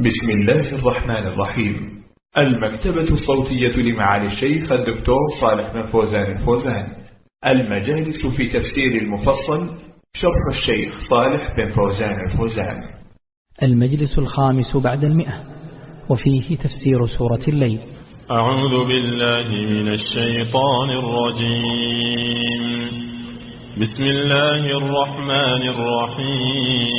بسم الله الرحمن الرحيم. المكتبة الصوتية لمعالي الشيخ الدكتور صالح بن فوزان الفوزان. المجالس في تفسير المفصل شرح الشيخ صالح بن فوزان الفوزان. المجلس الخامس بعد المئة. وفيه تفسير سورة الليل. أعوذ بالله من الشيطان الرجيم. بسم الله الرحمن الرحيم.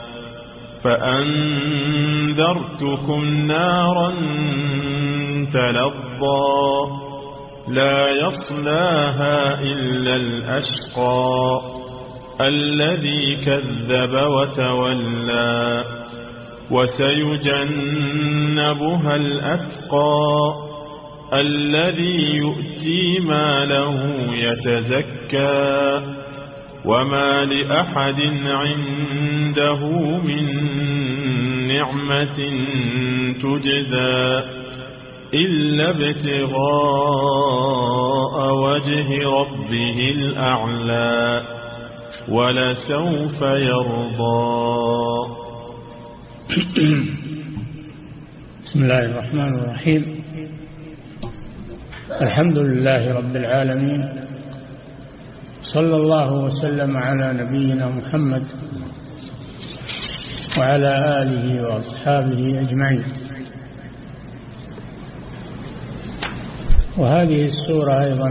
فأنذرتكم نارا تلظى لا يصلاها إلا الأشقى الذي كذب وتولى وسيجنبها الأتقى الذي يؤتي ماله يتزكى وما لأحد عنده من نعمة تجزى إلا ابتغاء وجه ربه الأعلى ولسوف يرضى. بسم الله الرحمن الرحيم. الحمد لله رب العالمين. صلى الله وسلم على نبينا محمد وعلى آله وأصحابه أجمعين. وهذه السورة أيضا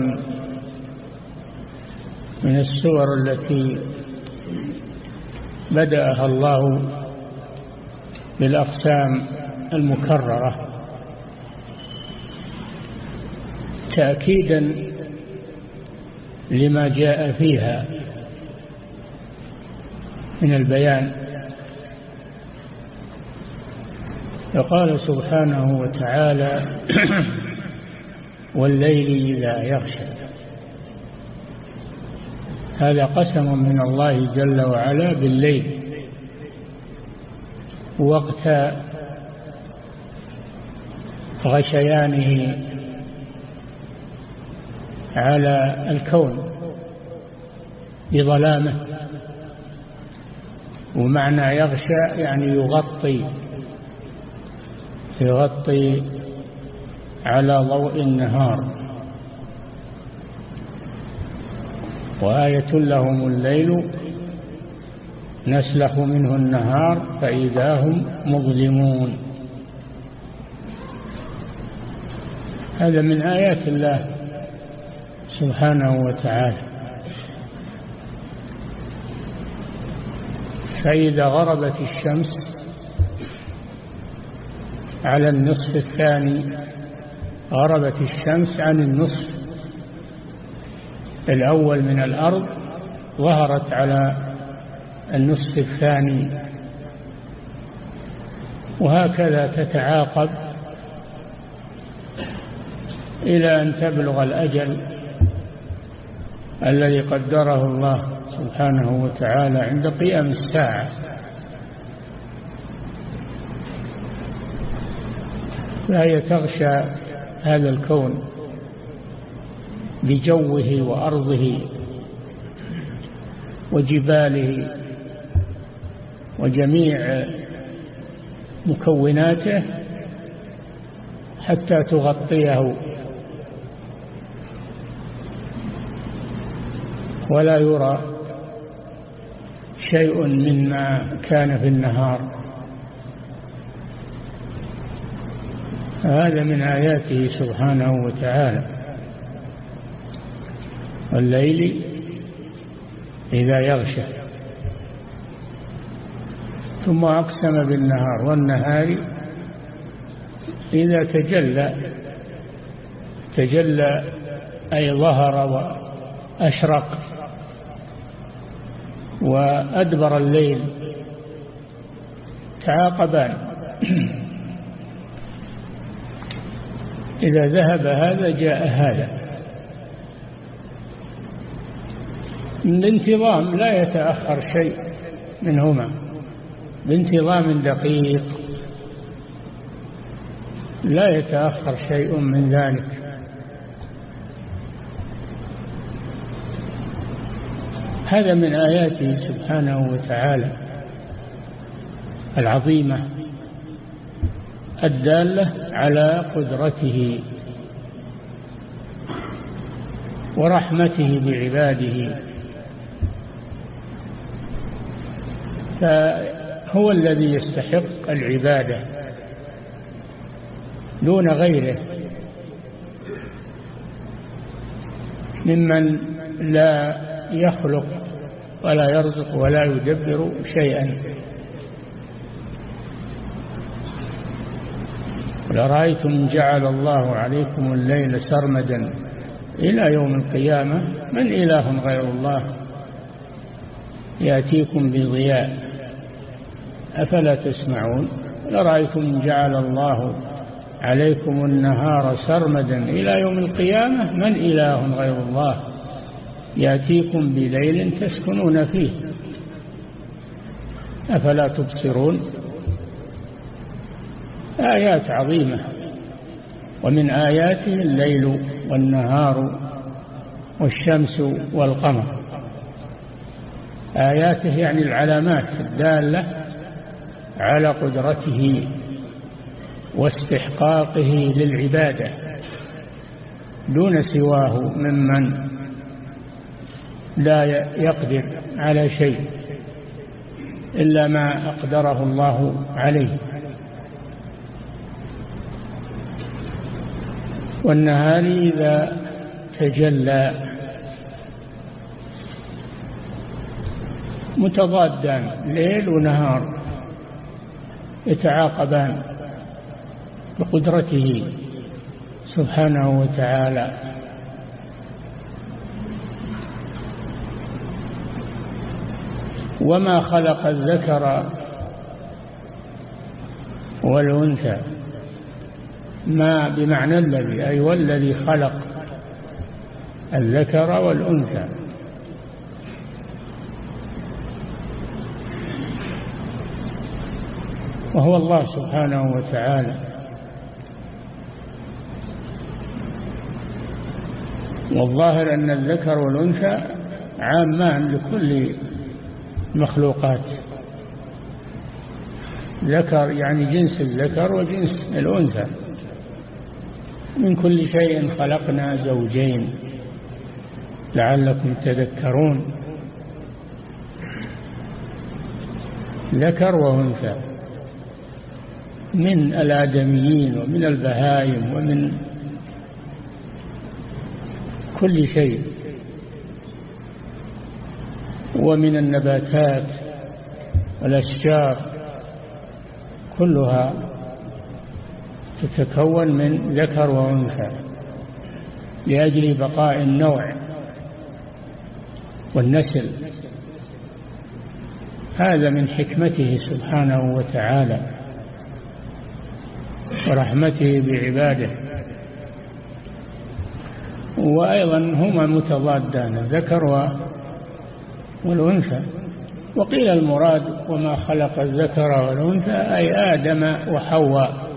من السور التي بدأها الله بالأقسام المكررة تأكيدا لما جاء فيها من البيان. فقال سبحانه وتعالى والليل إذا يغشى. هذا قسم من الله جل وعلا بالليل وقت غشيانه على الكون بظلامه ومعنى يغشى يعني يغطي يغطي على ضوء النهار. وآية لهم الليل نسلخ منه النهار فإذا هم مظلمون. هذا من آيات الله. سبحانه وتعالى. فإذا غربت الشمس على النصف الثاني غربت الشمس عن النصف الأول من الأرض ظهرت على النصف الثاني. وهكذا تتعاقب إلى أن تبلغ الأجل الذي قدره الله سبحانه وتعالى عند قيام الساعة. فهي تغشى هذا الكون بجوه وأرضه وجباله وجميع مكوناته حتى تغطيه ولا يرى شيء مما كان في النهار. هذا من آياته سبحانه وتعالى. والليل إذا يغشى. ثم أقسم بالنهار والنهار إذا تجلى. تجلى أي ظهر وأشرق. وأدبر الليل. تعاقبان. إذا ذهب هذا جاء هذا. الانتظام لا يتأخر شيء منهما. بانتظام دقيق. لا يتأخر شيء من ذلك. هذا من آياته سبحانه وتعالى العظيمة الدالة على قدرته ورحمته بعباده. فهو الذي يستحق العبادة دون غيره. ممن لا يخلق ولا يرزق ولا يدبر شيئا. لرأيتم جعل الله عليكم الليل سرمدا؟ إلى يوم القيامة من إله غير الله؟ يأتيكم بضياء. أفلا تسمعون؟ لرأيتم جعل الله عليكم النهار سرمدا؟ إلى يوم القيامة من إله غير الله؟ يأتيكم بليل تسكنون فيه. أفلا تبصرون؟ آيات عظيمة. ومن آياته الليل والنهار والشمس والقمر. آياته يعني العلامات الدالة على قدرته واستحقاقه للعبادة. دون سواه ممن لا يقدر على شيء إلا ما أقدره الله عليه. والنهار إذا تجلى متضادان ليل ونهار يتعاقبان بقدرته سبحانه وتعالى. وما خلق الذكر والأنثى. ما بمعنى الذي؟ أي والذي خلق الذكر والأنثى. وهو الله سبحانه وتعالى. والظاهر أن الذكر والأنثى عامان لكل مخلوقات ذكر يعني جنس الذكر وجنس الأنثى. من كل شيء خلقنا زوجين. لعلكم تذكرون. ذكر وأنثى. من الآدميين ومن البهائم ومن كل شيء. ومن النباتات والأشجار كلها تتكون من ذكر وأنثى لأجل بقاء النوع والنسل. هذا من حكمته سبحانه وتعالى ورحمته بعباده. وأيضا هما متضادان الذكر والأنثى. وقيل المراد وما خلق الذكر والأنثى أي آدم وحواء.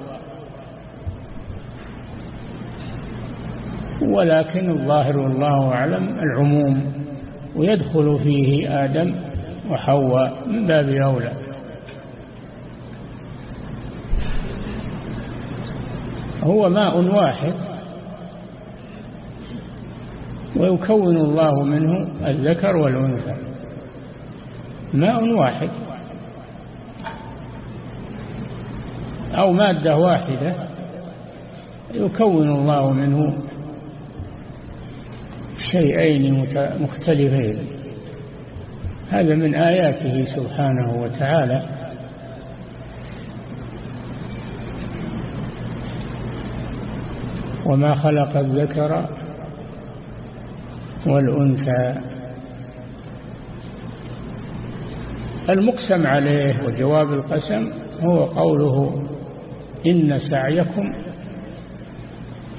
ولكن الظاهر والله أعلم العموم ويدخل فيه آدم وحواء من باب أولى. هو ماء واحد ويكون الله منه الذكر والأنثى. ماء واحد. أو مادة واحدة يكون الله منه شيئين مختلفين. هذا من آياته سبحانه وتعالى. وما خلق الذكر والأنثى المقسم عليه وجواب القسم هو قوله إن سعيكم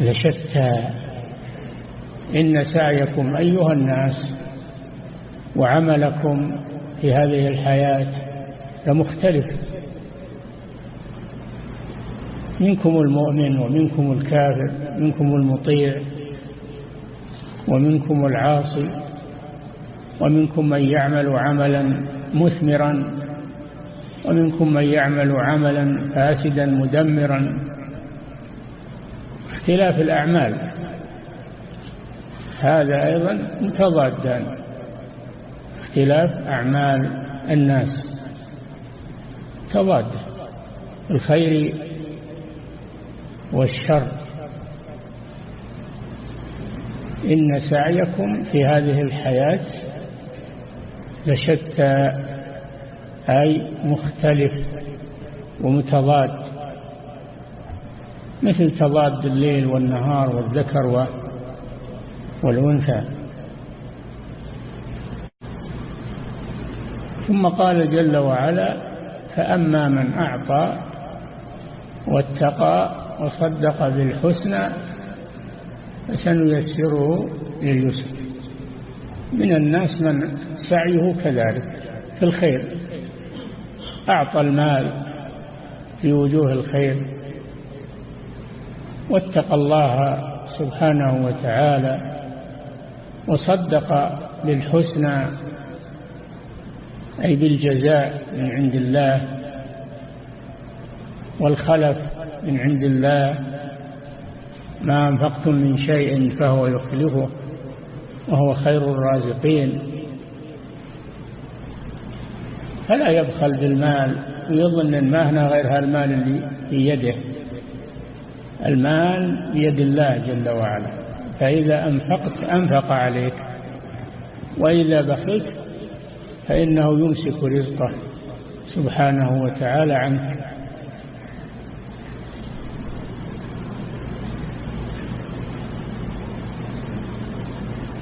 لشتى. إن سعيكم أيها الناس وعملكم في هذه الحياة لمختلف. منكم المؤمن ومنكم الكافر منكم المطيع ومنكم العاصي ومنكم من يعمل عملا مثمرا ومنكم من يعمل عملا فاسدا مدمرا. اختلاف الأعمال. هذا أيضا متضادان اختلاف أعمال الناس. تضاد. الخير والشر. إن سعيكم في هذه الحياة لشتى أي مختلف ومتضاد مثل تضاد الليل والنهار والذكر والأنثى. ثم قال جل وعلا فأما من أعطى واتقى وصدق بالحسنى فسنيسره لليسر. من الناس من سعيه كذلك في الخير. أعطى المال في وجوه الخير. واتقى الله سبحانه وتعالى. وصدق بالحسنى. أي بالجزاء من عند الله. والخلف من عند الله. ما أنفقتم من شيء فهو يخلفه. وهو خير الرازقين. فلا يبخل بالمال ويظن أن ما هنا غير هالمال اللي في يده. المال بيد الله جل وعلا. فإذا أنفقت أنفق عليك. وإذا بخلت فإنه يمسك رزقه سبحانه وتعالى عنك.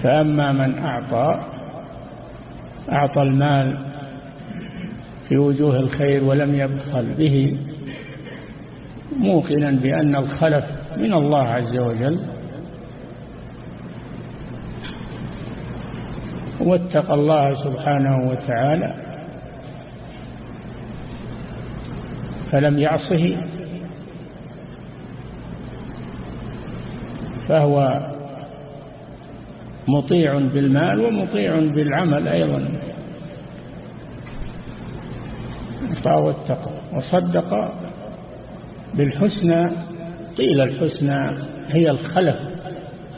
فأما من أعطى أعطى المال في وجوه الخير ولم يبخل به موقنا بأن الخلف من الله عز وجل واتقى الله سبحانه وتعالى فلم يعصه فهو مطيع بالمال ومطيع بالعمل أيضا. واتقى وصدق بالحسنى. قيل الحسنى هي الخلف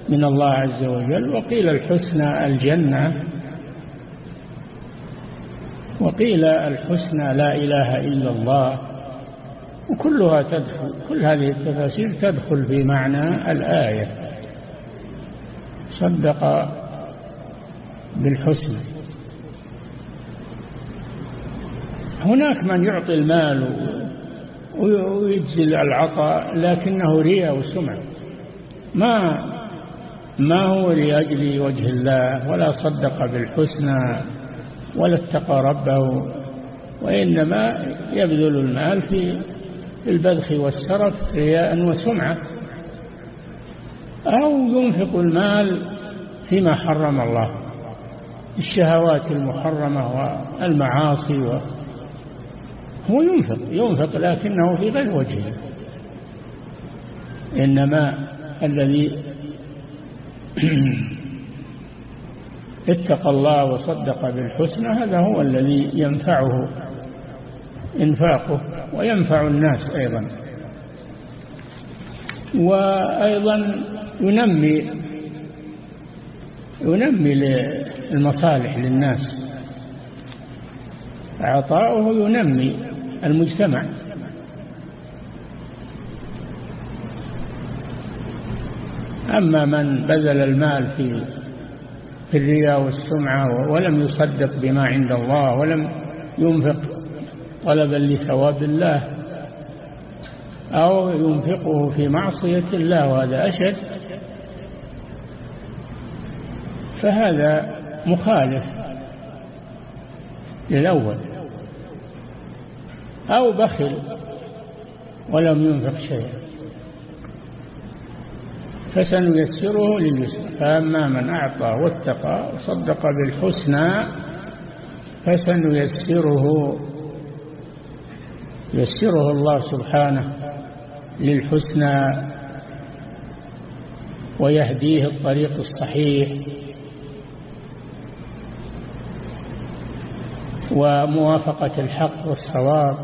من الله عز وجل وقيل الحسنى الجنة. وقيل الحسنى لا إله إلا الله. وكلها تدخل كل هذه التفاسير تدخل في معنى الآية. صدق بالحسنى. هناك من يعطي المال ويجزي العطاء لكنه رياء وسمع ما ما هو لأجل وجه الله ولا صدق بالحسنى ولا اتقى ربه وإنما يبذل المال في البذخ والسرف رياء وسمعة. أو ينفق المال فيما حرم الله. الشهوات المحرمة والمعاصي هو ينفق ينفق لكنه في غير وجهه. إنما الذي اتقى الله وصدق بالحسنى هذا هو الذي ينفعه إنفاقه وينفع الناس أيضا. وأيضا ينمي ينمي المصالح للناس. عطاؤه ينمي المجتمع. أما من بذل المال في في الرياء والسمعة ولم يصدق بما عند الله ولم ينفق طلبا لثواب الله أو ينفقه في معصية الله وهذا أشد. فهذا مخالف للأول. أو بخل ولم ينفق شيئا. فسنيسره لليسر. فأما من أعطى واتقى وصدق بالحسنى فسنيسره يسره الله سبحانه للحسنى ويهديه الطريق الصحيح. وموافقة الحق والصواب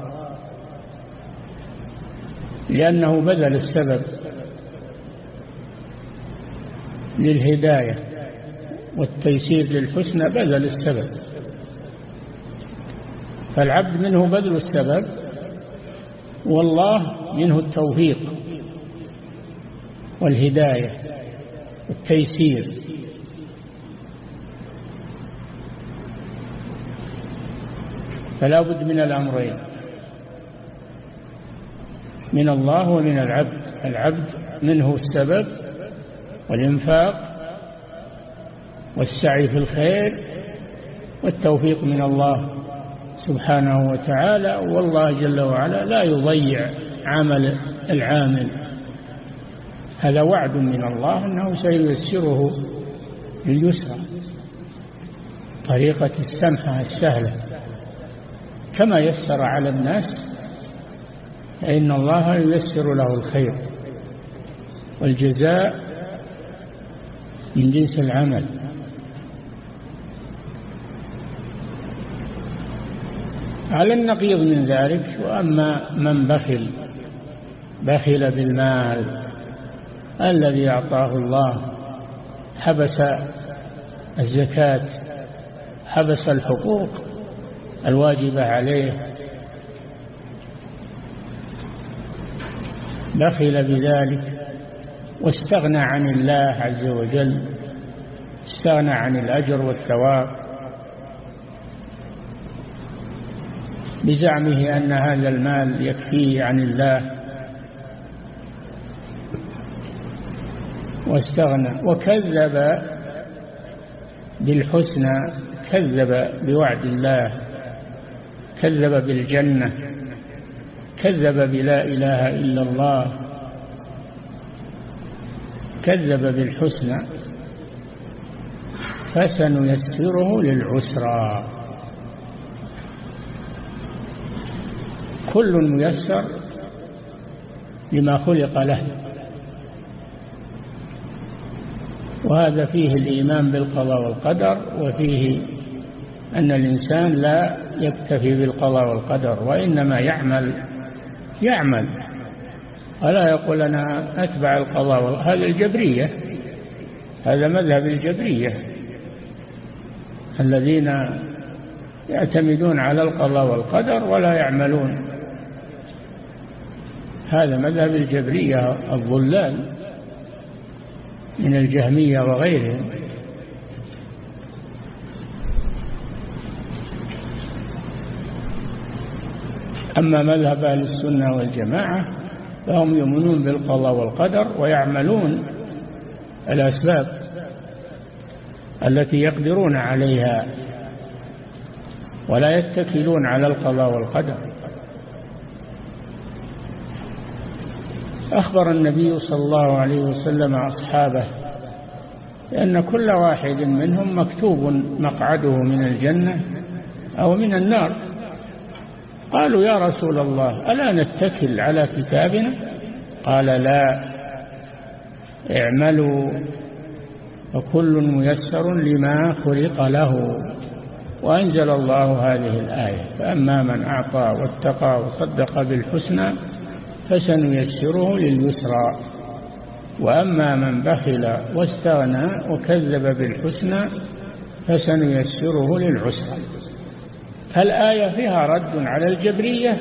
لأنه بذل السبب للهداية والتيسير للحسنى بذل السبب. فالعبد منه بذل السبب والله منه التوفيق والهداية والتيسير. فلا بد من الأمرين. من الله ومن العبد. العبد منه السبب والإنفاق والسعي في الخير والتوفيق من الله سبحانه وتعالى. والله جل وعلا لا يضيع عمل العامل. هذا وعد من الله أنه سييسره لليسرى. طريقة السمحة السهلة. كما يسر على الناس فإن الله ييسر له الخير. والجزاء من جنس العمل. على النقيض من ذلك وأما من بخل بخل بالمال الذي أعطاه الله حبس الزكاة حبس الحقوق الواجبة عليه بخل بذلك واستغنى عن الله عز وجل استغنى عن الأجر والثواب بزعمه أن هذا المال يكفيه عن الله. واستغنى وكذب بالحسنى كذب بوعد الله. كذب بالجنة كذب بلا إله إلا الله كذب بالحسنى فسنيسره للعسرى. كل ميسر لما خلق له. وهذا فيه الإيمان بالقضاء والقدر وفيه أن الإنسان لا يكتفي بالقضاء والقدر وإنما يعمل يعمل. ولا يقول أنا أتبع القضاء هذا الجبرية هذا مذهب الجبرية. الذين يعتمدون على القضاء والقدر ولا يعملون. هذا مذهب الجبرية الضلال من الجهمية وغيرهم. أما مذهب أهل السنة والجماعة فهم يؤمنون بالقضاء والقدر ويعملون الأسباب التي يقدرون عليها ولا يتكلون على القضاء والقدر. أخبر النبي صلى الله عليه وسلم أصحابه لأن كل واحد منهم مكتوب مقعده من الجنة أو من النار. قالوا يا رسول الله ألا نتكل على كتابنا؟ قال لا. اعملوا وكل ميسر لما خلق له. وأنزل الله هذه الآية فأما من أعطى واتقى وصدق بالحسنى فسنيسره لليسرى. وأما من بخل واستغنى وكذب بالحسنى فسنيسره للعسرى. فالآية فيها رد على الجبرية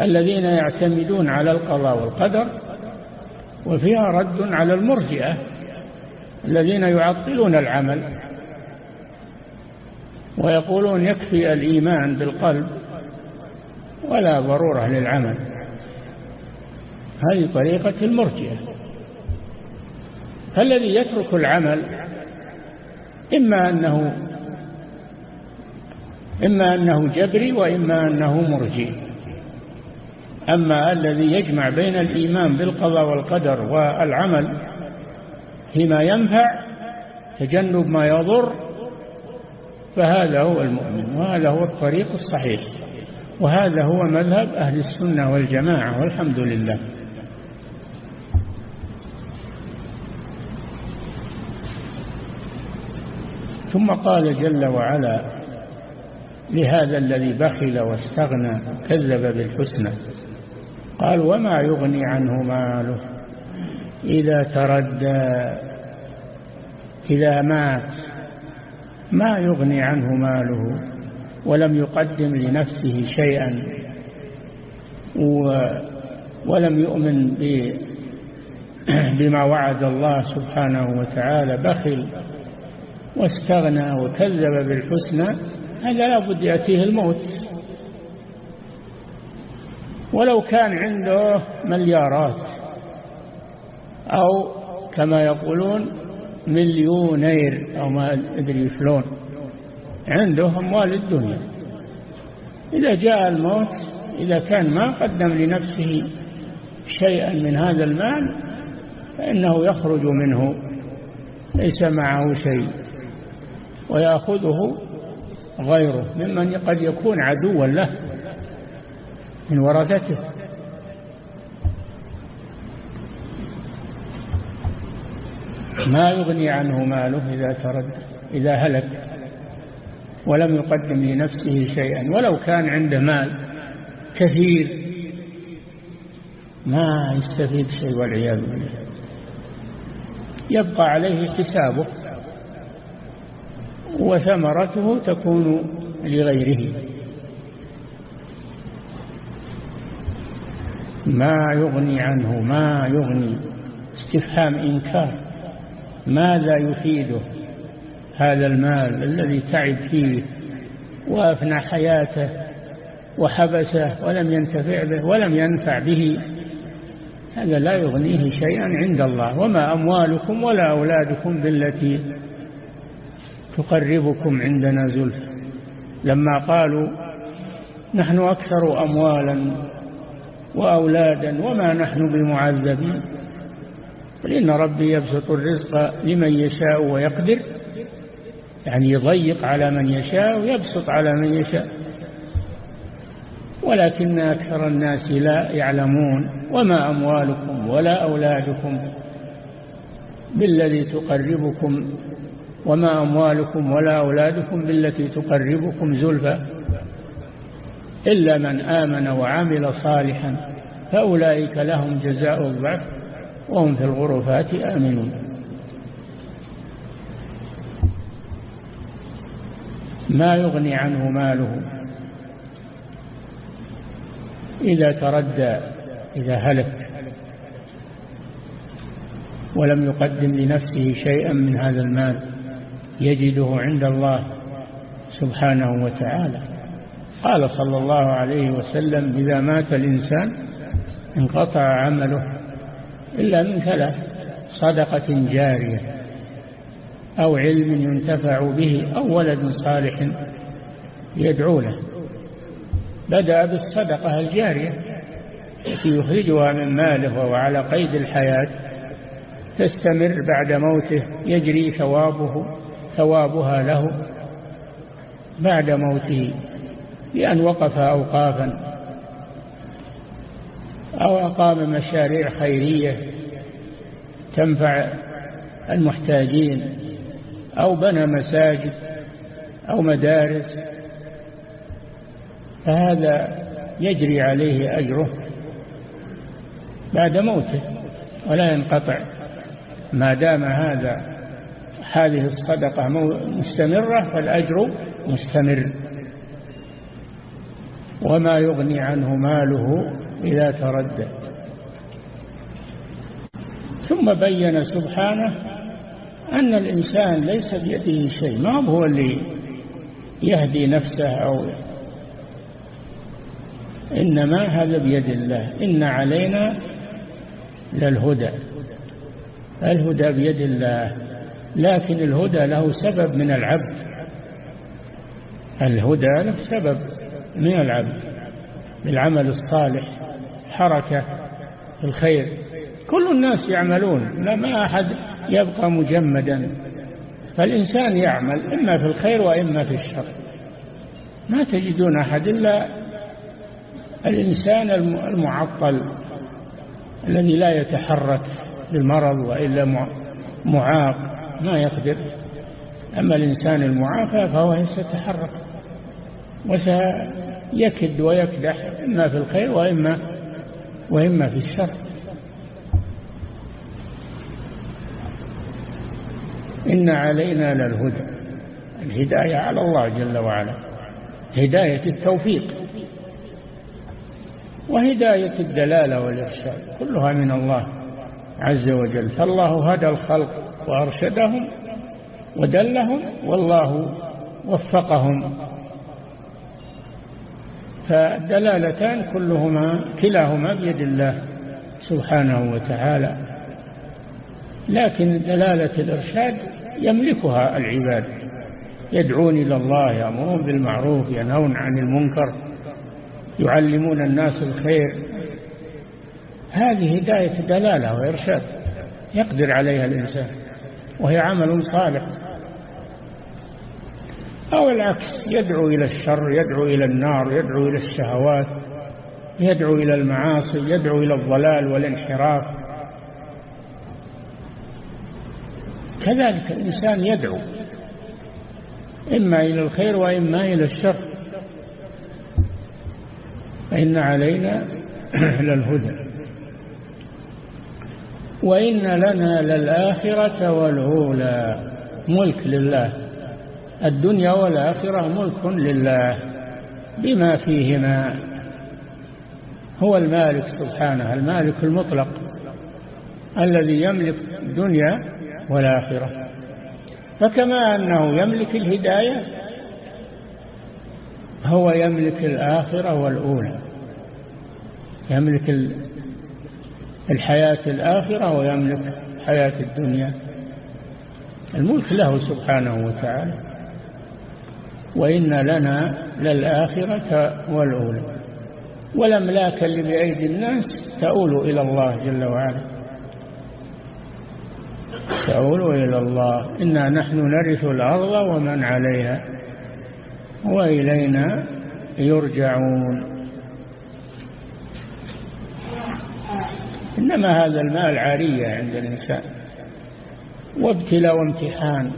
الذين يعتمدون على القضاء والقدر وفيها رد على المرجئة الذين يعطلون العمل ويقولون يكفي الإيمان بالقلب ولا ضرورة للعمل. هذه طريقة المرجئة. فالذي يترك العمل إما أنه إما أنه جبري وإما أنه مرجي أما الذي يجمع بين الإيمان بالقضاء والقدر والعمل فيما ينفع تجنب ما يضر فهذا هو المؤمن وهذا هو الطريق الصحيح. وهذا هو مذهب أهل السنة والجماعة والحمد لله. ثم قال جل وعلا لهذا الذي بخل واستغنى كذب بالحسنى. قال وما يغني عنه ماله إذا تردى إذا مات ما يغني عنه ماله ولم يقدم لنفسه شيئا ولم يؤمن بما وعد الله سبحانه وتعالى بخل واستغنى وكذب بالحسنى هذا لا بد يأتيه الموت. ولو كان عنده مليارات أو كما يقولون مليونير أو ما أدري شلون عنده أموال الدنيا. إذا جاء الموت إذا كان ما قدم لنفسه شيئا من هذا المال فإنه يخرج منه ليس معه شيء ويأخذه غيره ممن قد يكون عدوا له من ورثته. ما يغني عنه ماله إذا ترد إذا هلك ولم يقدم لنفسه شيئا ولو كان عنده مال كثير. ما يستفيد شيء والعياذ بالله. يبقى عليه حسابه. وثمرته تكون لغيره. ما يغني عنه ما يغني استفهام إنكار ماذا يفيده هذا المال الذي تعب فيه وأفنى حياته وحبسه ولم ينتفع به ولم ينفع به؟ هذا لا يغنيه شيئا عند الله. وما أموالكم ولا أولادكم بالتي تقربكم عندنا زلف. لما قالوا نحن أكثر أموالا وأولادا وما نحن بمعذبين لأن ربي يبسط الرزق لمن يشاء ويقدر يعني يضيق على من يشاء ويبسط على من يشاء. ولكن أكثر الناس لا يعلمون وما أموالكم ولا أولادكم بالذي تقربكم وما أموالكم ولا أولادكم بالتي تقربكم زلفى. إلا من آمن وعمل صالحا فأولئك لهم جزاء الضعف وهم في الغرفات آمنون. ما يغني عنه ماله إذا تردى إذا هلك ولم يقدم لنفسه شيئا من هذا المال. يجده عند الله سبحانه وتعالى. قال صلى الله عليه وسلم إذا مات الإنسان انقطع عمله إلا من ثلاث صدقة جارية أو علم ينتفع به أو ولد صالح يدعو له. بدأ بالصدقة الجارية التي يخرجها من ماله وهو على قيد الحياة تستمر بعد موته يجري ثوابه ثوابها له بعد موته بأن وقف أوقافا أو أقام مشاريع خيرية تنفع المحتاجين أو بنى مساجد أو مدارس فهذا يجري عليه أجره بعد موته ولا ينقطع. ما دام هذا هذه الصدقة مستمرة فالأجر مستمر. وما يغني عنه ماله إذا تردد. ثم بين سبحانه أن الإنسان ليس بيده شيء ما هو اللي يهدي نفسه أو إنما هذا بيد الله. إن علينا للهدى. الهدى بيد الله. لكن الهدى له سبب من العبد. الهدى له سبب من العبد. بالعمل الصالح حركة الخير. كل الناس يعملون ما أحد يبقى مجمدا. فالإنسان يعمل إما في الخير وإما في الشر. ما تجدون أحد إلا الإنسان المعطل الذي لا يتحرك بالمرض وإلا معاق. ما يقدر. أما الإنسان المعافى فهو سيتحرك وسيكد ويكدح إما في الخير وإما وإما في الشر. إن علينا للهدى الهداية على الله جل وعلا هداية التوفيق وهداية الدلالة والإرشاد كلها من الله عز وجل. فالله هدى الخلق وأرشدهم ودلهم والله وفقهم. فالدلالتان كلهما كلاهما بيد الله سبحانه وتعالى. لكن دلالة الإرشاد يملكها العباد. يدعون إلى الله يأمرون بالمعروف ينهون عن المنكر يعلمون الناس الخير. هذه هداية دلالة وإرشاد يقدر عليها الإنسان. وهي عمل صالح. أو العكس يدعو إلى الشر يدعو إلى النار يدعو إلى الشهوات يدعو إلى المعاصي يدعو إلى الضلال والانحراف. كذلك الإنسان يدعو إما إلى الخير وإما إلى الشر. فإن علينا للهدى وإن لنا للآخرة والأولى. ملك لله. الدنيا والآخرة ملك لله. بما فيهما. هو المالك سبحانه المالك المطلق. الذي يملك الدنيا والآخرة. فكما أنه يملك الهداية هو يملك الآخرة والأولى. يملك الحياة الآخرة ويملك حياة الدنيا. الملك له سبحانه وتعالى. وإن لنا للآخرة والأولى. والأملاك اللي بأيدي الناس تؤول إلى الله جل وعلا. تؤول إلى الله. إنا نحن نرث الأرض ومن عليها. وإلينا يرجعون. إنما هذا المال عارية عند الإنسان. وابتلاء وامتحان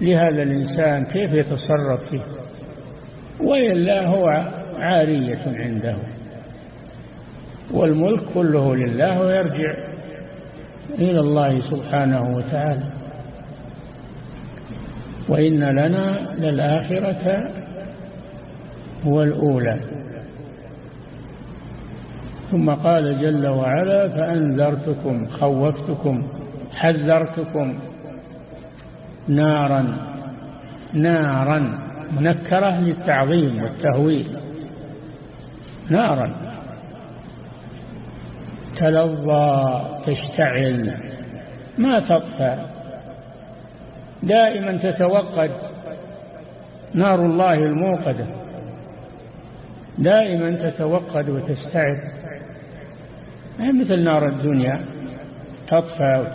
لهذا الإنسان كيف يتصرف فيه؟ وإلا هو عارية عنده. والملك كله لله ويرجع إلى الله سبحانه وتعالى. وإن لنا للآخرة والأولى. ثم قال جل وعلا فأنذرتكم خوفتكم حذرتكم نارا نارا منكرة للتعظيم والتهويل. نارا. تلظى تشتعل ما تطفى. دائما تتوقد نار الله الموقدة. دائما تتوقد وتستعد. مثل نار الدنيا؟ تطفى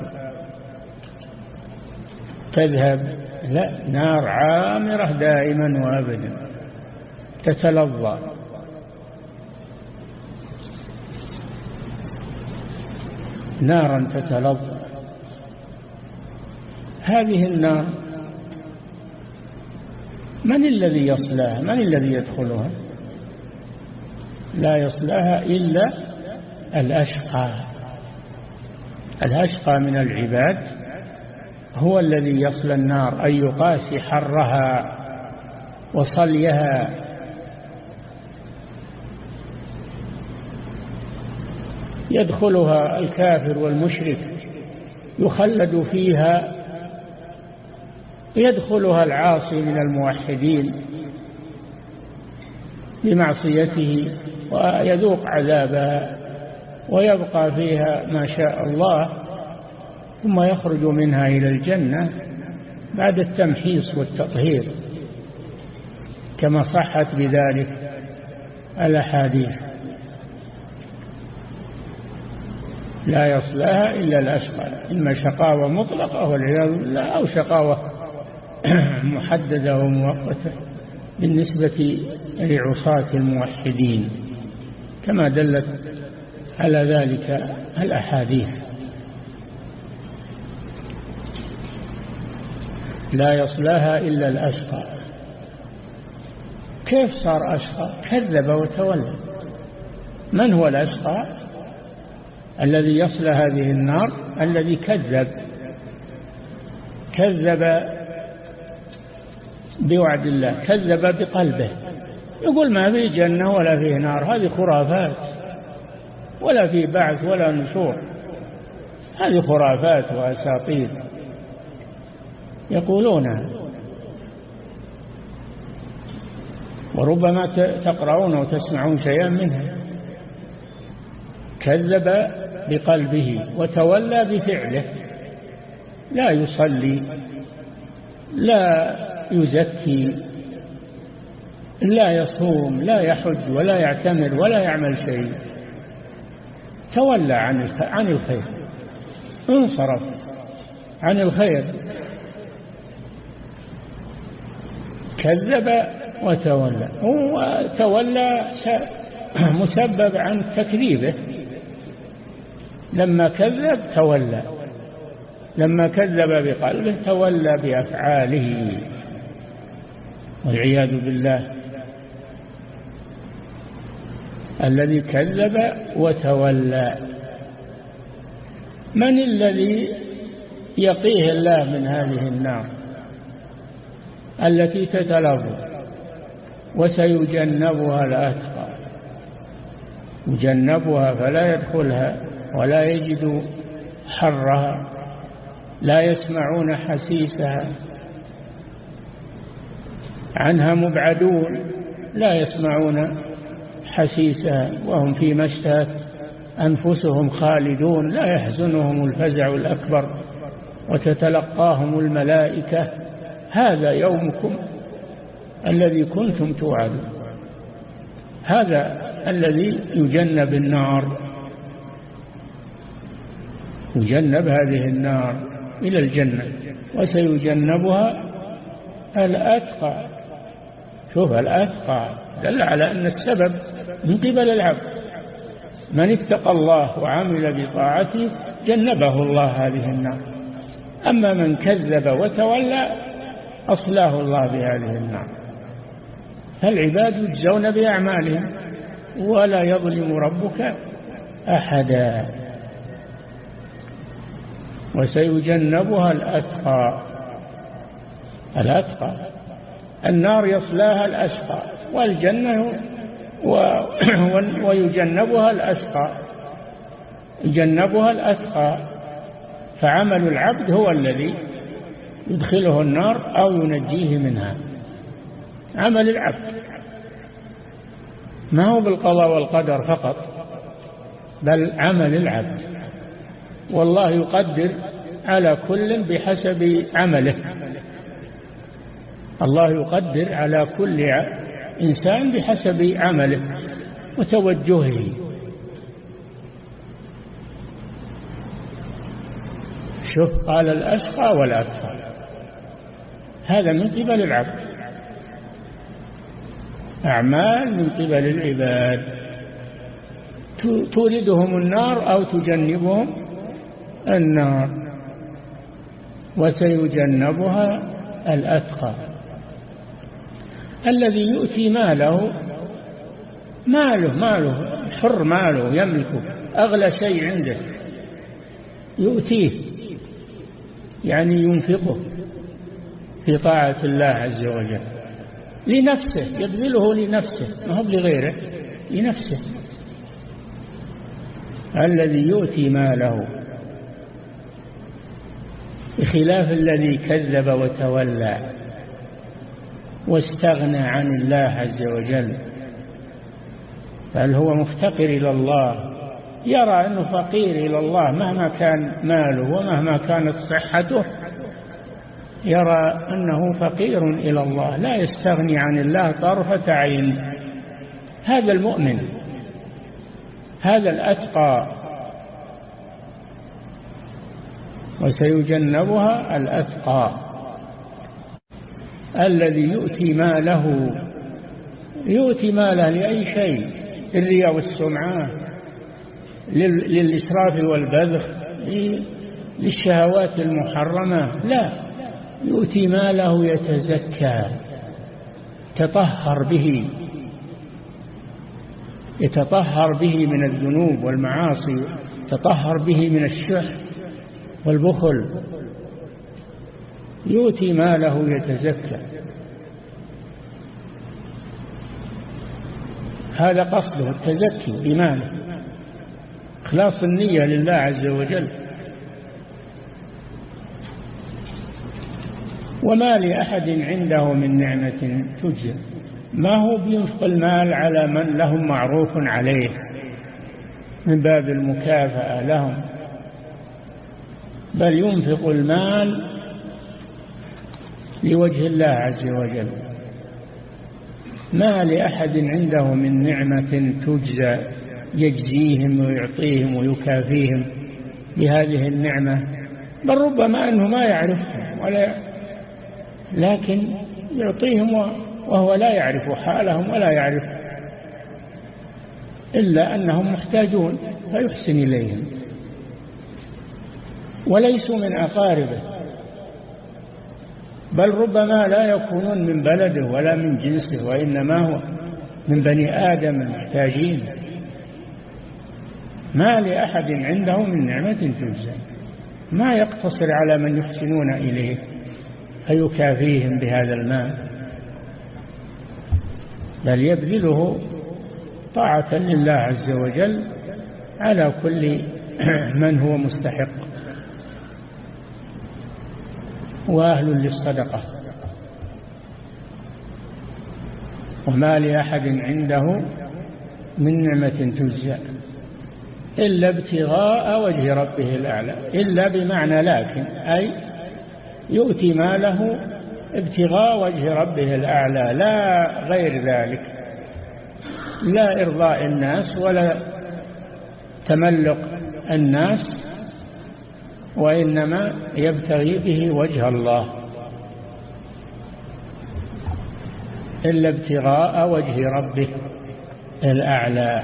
تذهب. لا نار عامرة دائما وابدا. تتلظى. نارا تتلظى. هذه النار من الذي يصلاها؟ من الذي يدخلها؟ لا يصلاها إلا الأشقى. الأشقى من العباد هو الذي يصل النار أن يقاسي حرها وصليها. يدخلها الكافر والمشرك يخلد فيها. يدخلها العاصي من الموحدين بمعصيته ويذوق عذابها. ويبقى فيها ما شاء الله ثم يخرج منها إلى الجنة بعد التمحيص والتطهير. كما صحت بذلك الأحاديث. لا يصلها إلا الأشقى. إما شقاوة مطلقة والعياذ بالله أو شقاوة محددة ومؤقتة بالنسبة لعصاة الموحدين. كما دلت على ذلك الأحاديث. لا يصلاها إلا الأشقى. كيف صار أشقى؟ كذب وتولى. من هو الأشقى؟ الذي يصل هذه النار الذي كذب. كذب بوعد الله كذب بقلبه. يقول ما في جنة ولا فيه نار هذه خرافات. ولا في بعث ولا نشور. هذه خرافات وأساطير. يقولونها وربما تقرؤون وتسمعون شيئا منها كذب بقلبه وتولى بفعله. لا يصلي لا يزكي لا يصوم لا يحج ولا يعتمر ولا يعمل شيء. تولى عن عن الخير. انصرف عن الخير. كذب وتولى. هو تولى مسبب عن تكذيبه. لما كذب تولى. لما كذب بقلبه تولى بأفعاله. والعياذ بالله. الذي كذب وتولى. من الذي يقيه الله من هذه النار؟ التي تتلظى وسيجنبها الأتقى. يجنبها فلا يدخلها ولا يجد حرها. لا يسمعون حسيسها. عنها مبعدون لا يسمعون حسيسها وهم فيما اشتهت أنفسهم خالدون لا يحزنهم الفزع الأكبر وتتلقاهم الملائكة. هذا يومكم الذي كنتم توعدون. هذا الذي يجنب النار. يجنب هذه النار إلى الجنة وسيجنبها الأتقى. شوف الأتقى دل على أن السبب من قبل العبد. من اتقى الله وعمل بطاعته جنبه الله هذه النار. أما من كذب وتولى أصلاه الله بهذه النار. فالعباد يجزون بأعمالهم ولا يظلم ربك أحدا. وسيجنبها الأتقى. الأتقى. النار يصلاها الأشقى. والجنة ويجنبها الأشقى يجنبها الأتقى. فعمل العبد هو الذي يدخله النار أو ينجيه منها. عمل العبد. ما هو بالقضاء والقدر فقط بل عمل العبد. والله يقدر على كل بحسب عمله. الله يقدر على كل إنسان بحسب عمله وتوجهه. شوف قال الأشقى والأكثر هذا من قبل العبد. أعمال من قبل العباد. توردهم النار أو تجنبهم النار. وسيجنبها الأتقى. الذي يؤتي ماله ماله ماله حر ماله يملكه أغلى شيء عنده يؤتيه يعني ينفقه في طاعة الله عز وجل لنفسه يبذله لنفسه ما هو لغيره لنفسه. الذي يؤتي ماله بخلاف الذي كذب وتولى واستغنى عن الله عز وجل. بل هو مفتقر إلى الله يرى أنه فقير إلى الله مهما كان ماله ومهما كانت صحته. يرى أنه فقير إلى الله لا يستغني عن الله طرفة عين. هذا المؤمن هذا الأتقى. وسيجنبها الأتقى. الذي يؤتي ماله يؤتي ماله لأي شيء للرياء والسمعة للإسراف والبذخ للشهوات المحرمة لا يؤتي ماله يتزكى تطهر به يتطهر به من الذنوب والمعاصي تطهر به من الشح والبخل. يؤتي ماله يتزكى. هذا قصده التزكي بماله إخلاص النية لله عز وجل. وما لأحد عنده من نعمة تجزى ما هو بينفق المال على من لهم معروف عليه؟ من باب المكافأة لهم. بل ينفق المال لوجه الله عز وجل. ما لأحد عنده من نعمة تجزى يجزيهم ويعطيهم ويكافيهم بهذه النعمة بل ربما أنه ما يعرفهم ولا لكن يعطيهم وهو لا يعرف حالهم ولا يعرف إلا أنهم محتاجون فيحسن إليهم. وليسوا من أقاربه. بل ربما لا يكونون من بلده ولا من جنسه وإنما هو من بني آدم المحتاجين. ما لأحد عنده من نعمة تجزى. ما يقتصر على من يحسنون إليه فيكافيهم بهذا المال. بل يبذله طاعة لله عز وجل على كل من هو مستحق. وأهل للصدقة. وما لأحد عنده من نعمة تجزى إلا ابتغاء وجه ربه الأعلى. إلا بمعنى لكن أي يؤتي ماله ابتغاء وجه ربه الأعلى لا غير ذلك. لا إرضاء الناس ولا تملق الناس وإنما يبتغي به وجه الله. إلا ابتغاء وجه ربه الأعلى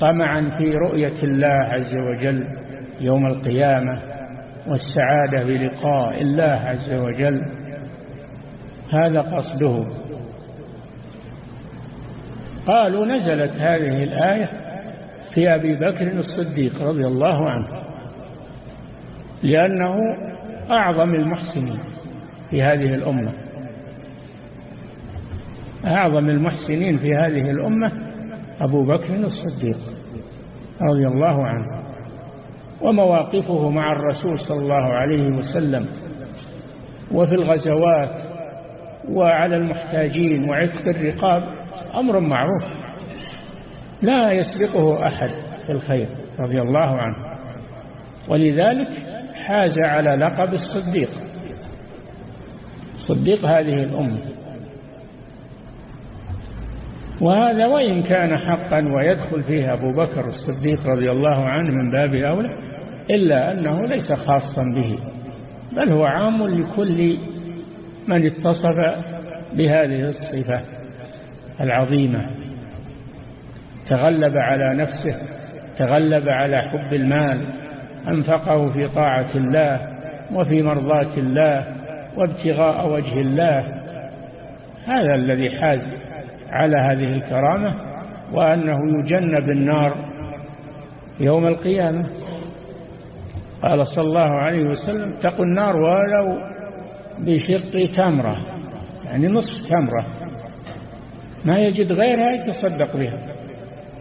طمعا في رؤية الله عز وجل يوم القيامة والسعادة بلقاء الله عز وجل. هذا قصده. قالوا نزلت هذه الآية في أبي بكر الصديق رضي الله عنه. لأنه أعظم المحسنين في هذه الأمة. أعظم المحسنين في هذه الأمة أبو بكر الصديق رضي الله عنه ومواقفه مع الرسول صلى الله عليه وسلم وفي الغزوات وعلى المحتاجين وعتق الرقاب أمر معروف. لا يسبقه أحد في الخير رضي الله عنه. ولذلك حاز على لقب الصديق. صديق هذه الأمة وهذا وإن كان حقا ويدخل فيه أبو بكر الصديق رضي الله عنه من باب أولى إلا أنه ليس خاصا به بل هو عام لكل من اتصف بهذه الصفة العظيمة. تغلب على نفسه تغلب على حب المال أنفقه في طاعة الله وفي مرضاة الله وابتغاء وجه الله. هذا الذي حاز على هذه الكرامة وأنه يجنب النار يوم القيامة. قال صلى الله عليه وسلم اتقوا النار ولو بشق تمرة. يعني نصف تمرة. ما يجد غيرها يتصدق بها.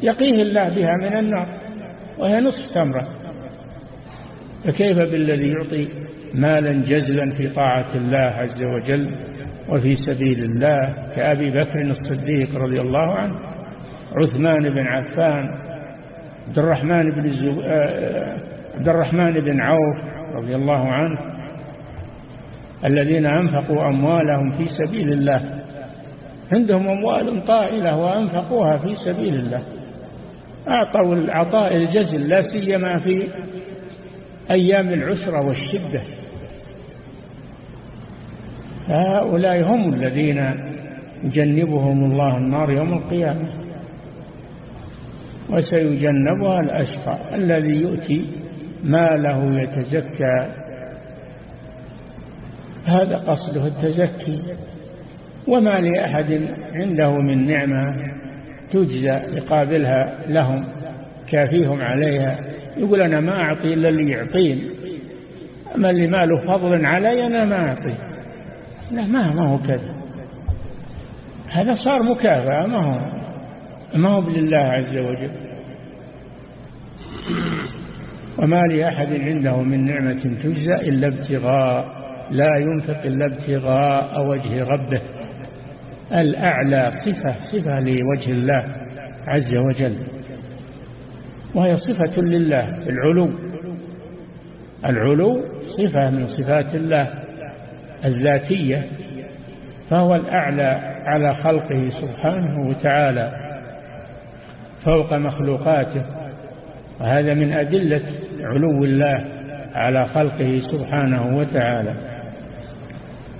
يقيه الله بها من النار وهي نصف تمرة. فكيف بالذي يعطي مالا جزلا في طاعة الله عز وجل وفي سبيل الله؟ كأبي بكر الصديق رضي الله عنه عثمان بن عفان عبد الرحمن بن الزب... آه، عبد الرحمن بن عوف رضي الله عنه الذين أنفقوا أموالهم في سبيل الله. عندهم أموال طائلة وأنفقوها في سبيل الله. أعطوا العطاء الجزل لا سيما في أيام العسرة والشدة. هؤلاء هم الذين يجنبهم الله النار يوم القيامة. وسيجنبها الأشقى الذي يؤتي ماله يتزكى. هذا قصده التزكي. وما لأحد عنده من نعمة تجزى يقابلها لهم كافيهم عليها. يقول أنا ما أعطي إلا اللي يعطين. أما اللي ماله فضل علي أنا ما أعطي. لا ما ما هو كذا. هذا صار مكافأة ما هو ما هو لله عز وجل. وما لأحد عنده من نعمة تجزى إلا ابتغاء لا ينفق إلا ابتغاء وجه ربه. الأعلى صفة صفة لوجه الله عز وجل. وهي صفة لله العلو. العلو صفة من صفات الله الذاتية فهو الأعلى على خلقه سبحانه وتعالى فوق مخلوقاته. وهذا من أدلة علو الله على خلقه سبحانه وتعالى.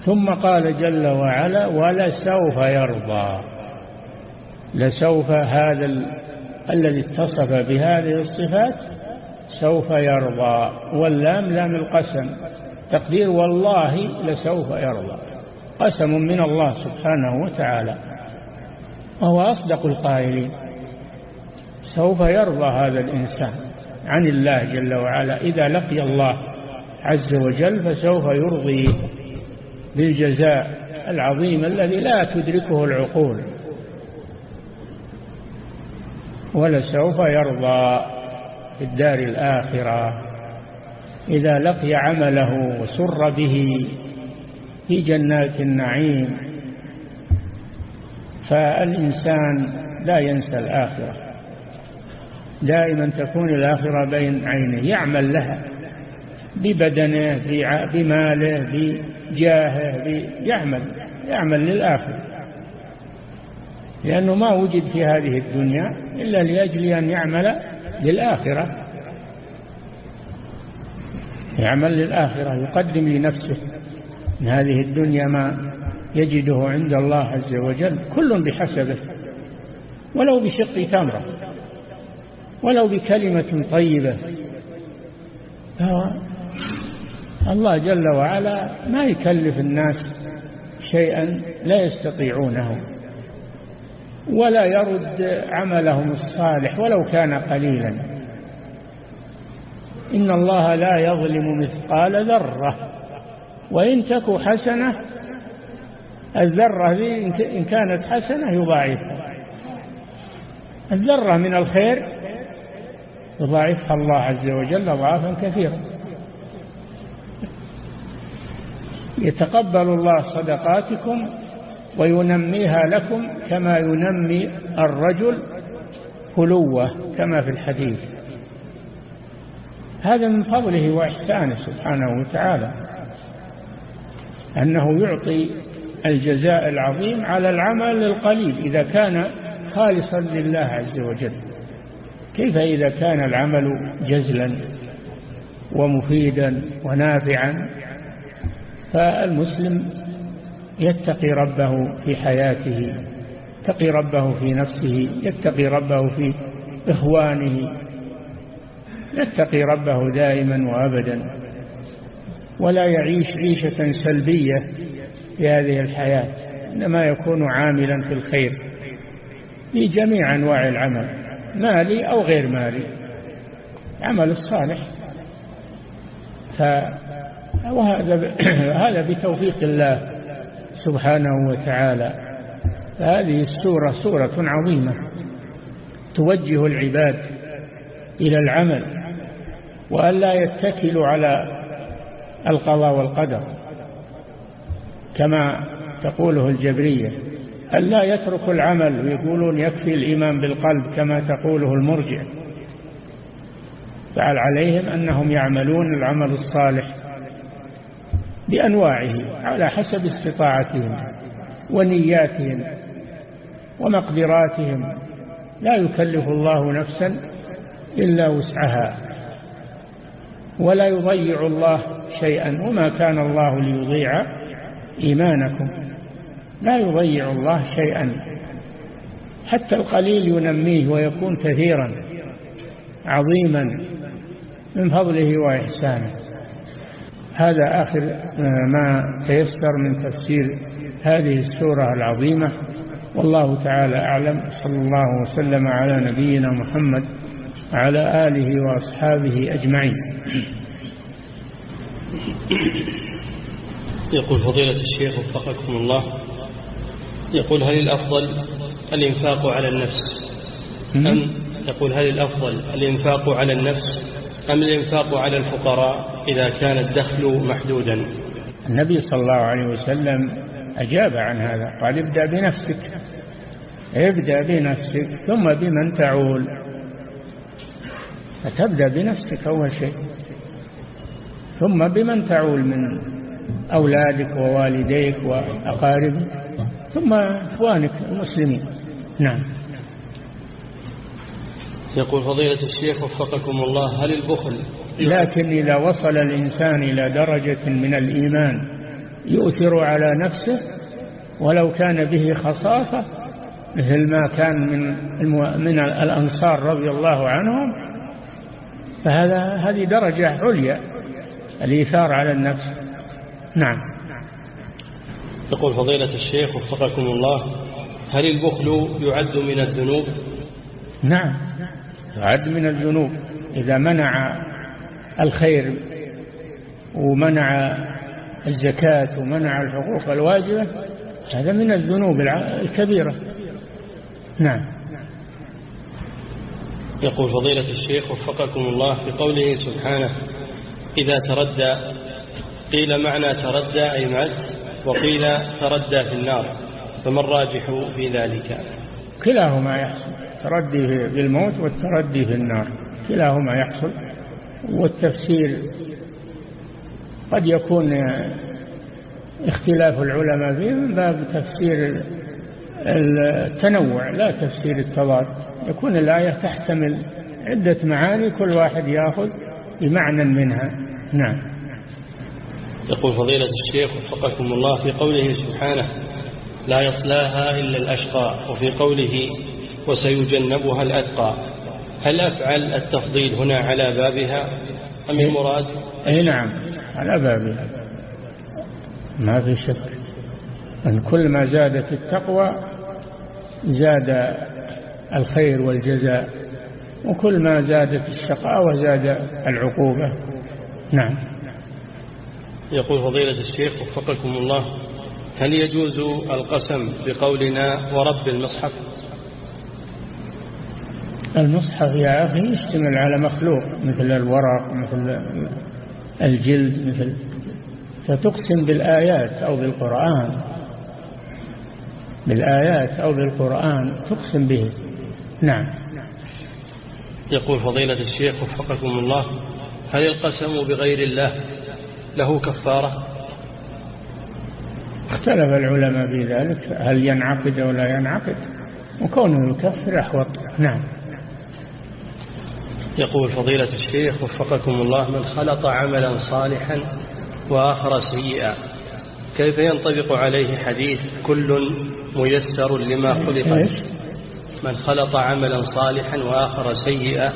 ثم قال جل وعلا ولسوف يرضى. لسوف هذا. الذي اتصف بهذه الصفات سوف يرضى واللام لام القسم. تقدير والله لسوف يرضى. قسم من الله سبحانه وتعالى. وهو أصدق القائلين. سوف يرضى هذا الإنسان عن الله جل وعلا. إذا لقي الله عز وجل فسوف يرضي بالجزاء العظيم الذي لا تدركه العقول. ولسوف يرضى في الدار الآخرة. إذا لقي عمله وسر به في جنات النعيم فالإنسان لا ينسى الآخرة. دائما تكون الآخرة بين عينيه يعمل لها ببدنه بماله بجاهه يعمل يعمل للآخرة. لأنه ما وجد في هذه الدنيا إلا لأجل أن يعمل للآخرة. يعمل للآخرة يقدم لنفسه من هذه الدنيا ما يجده عند الله عز وجل كل بحسبه ولو بشق تمرة ولو بكلمة طيبة. الله جل وعلا ما يكلف الناس شيئا لا يستطيعونه. ولا يرد عملهم الصالح ولو كان قليلا. إن الله لا يظلم مثقال ذرة. وإن تك حسنة الذرة ذي إن كانت حسنة يضاعفها. الذرة من الخير يضاعفها الله عز وجل ضعافا كثيرا يتقبل الله صدقاتكم وينميها لكم كما ينمي الرجل فلوة كما في الحديث. هذا من فضله وإحسانه سبحانه وتعالى أنه يعطي الجزاء العظيم على العمل القليل إذا كان خالصا لله عز وجل. كيف إذا كان العمل جزلا ومفيدا ونافعا؟ فالمسلم يتقي ربه في حياته يتقي ربه في نفسه يتقي ربه في إخوانه يتقي ربه دائما وأبدا. ولا يعيش عيشة سلبية في هذه الحياة إنما يكون عاملا في الخير في جميع أنواع العمل مالي أو غير مالي عمل الصالح. وهذا هذا بتوفيق الله. سبحانه وتعالى. هذه السورة سورة عظيمة توجه العباد إلى العمل وأن لا يتكلوا على القضاء والقدر كما تقوله الجبرية. أن لا يتركوا العمل ويقولون يكفي الإيمان بالقلب كما تقوله المرجع. فعل عليهم أنهم يعملون العمل الصالح بأنواعه على حسب استطاعتهم ونياتهم ومقدراتهم. لا يكلف الله نفسا إلا وسعها ولا يضيع الله شيئا. وما كان الله ليضيع إيمانكم لا يضيع الله شيئا. حتى القليل ينميه ويكون كثيرا عظيما من فضله وإحسانه. هذا آخر ما تيسر من تفسير هذه السورة العظيمة. والله تعالى أعلم صلى الله وسلم على نبينا محمد على آله وأصحابه أجمعين. يقول فضيلة الشيخ وفقكم الله يقول هل الأفضل الإنفاق على النفس؟ أم يقول هل الأفضل الإنفاق على النفس أم الإنفاق على الفقراء؟ إذا كان الدخل محدودا. النبي صلى الله عليه وسلم أجاب عن هذا قال ابدأ بنفسك. ابدأ بنفسك ثم بمن تعول. فتبدأ بنفسك أول شيء ثم بمن تعول من أولادك ووالديك وأقاربك ثم إخوانك المسلمين. نعم. يقول فضيلة الشيخ وفقكم الله هل البخل لكن إذا وصل الإنسان إلى درجة من الإيمان يؤثر على نفسه ولو كان به خصاصة مثل ما كان من من الأنصار رضي الله عنهم فهذا هذه درجة عليا الإيثار على النفس. نعم. يقول فضيلة الشيخ وفقكم الله هل البخل يعد من الذنوب؟ نعم. يعد من الذنوب. إذا منع الخير ومنع الزكاة ومنع الحقوق الواجبة هذا من الذنوب الكبيرة. نعم. يقول فضيلة الشيخ وفقكم الله في قوله سبحانه إذا تردى قيل معنى تردى أي مات وقيل تردى في النار فما الراجح في ذلك؟ كلاهما يحصل. تردي بالموت والتردي في النار. كلاهما يحصل. والتفسير قد يكون اختلاف العلماء فيه من باب تفسير التنوع لا تفسير التضاد. يكون الآية تحتمل عدة معاني كل واحد يأخذ بمعنى منها. نعم. يقول فضيلة الشيخ وفقكم الله في قوله سبحانه لا يصلاها إلا الأشقى وفي قوله وسيجنبها الأتقى هل أفعل التفضيل هنا على بابها؟ أم المراد أي نعم على بابها. ما في شك. أن كل ما زادت التقوى زاد الخير والجزاء وكل ما زادت الشقاوة زاد العقوبة. نعم. يقول فضيلة الشيخ وفقكم الله هل يجوز القسم بقولنا ورب المصحف؟ المصحف يا أخي يشتمل على مخلوق مثل الورق مثل الجلد مثل فتقسم بالآيات أو بالقرآن. بالآيات أو بالقرآن تقسم به. نعم. يقول فضيلة الشيخ وفقكم الله هل القسم بغير الله له كفارة؟ اختلف العلماء في ذلك هل ينعقد أو لا ينعقد؟ وكونه يكفر أحوط. نعم. يقول فضيلة الشيخ وفقكم الله من خلط عملا صالحا وآخر سيئا كيف ينطبق عليه حديث كل ميسر لما خلق من خلط عملا صالحا وآخر سيئا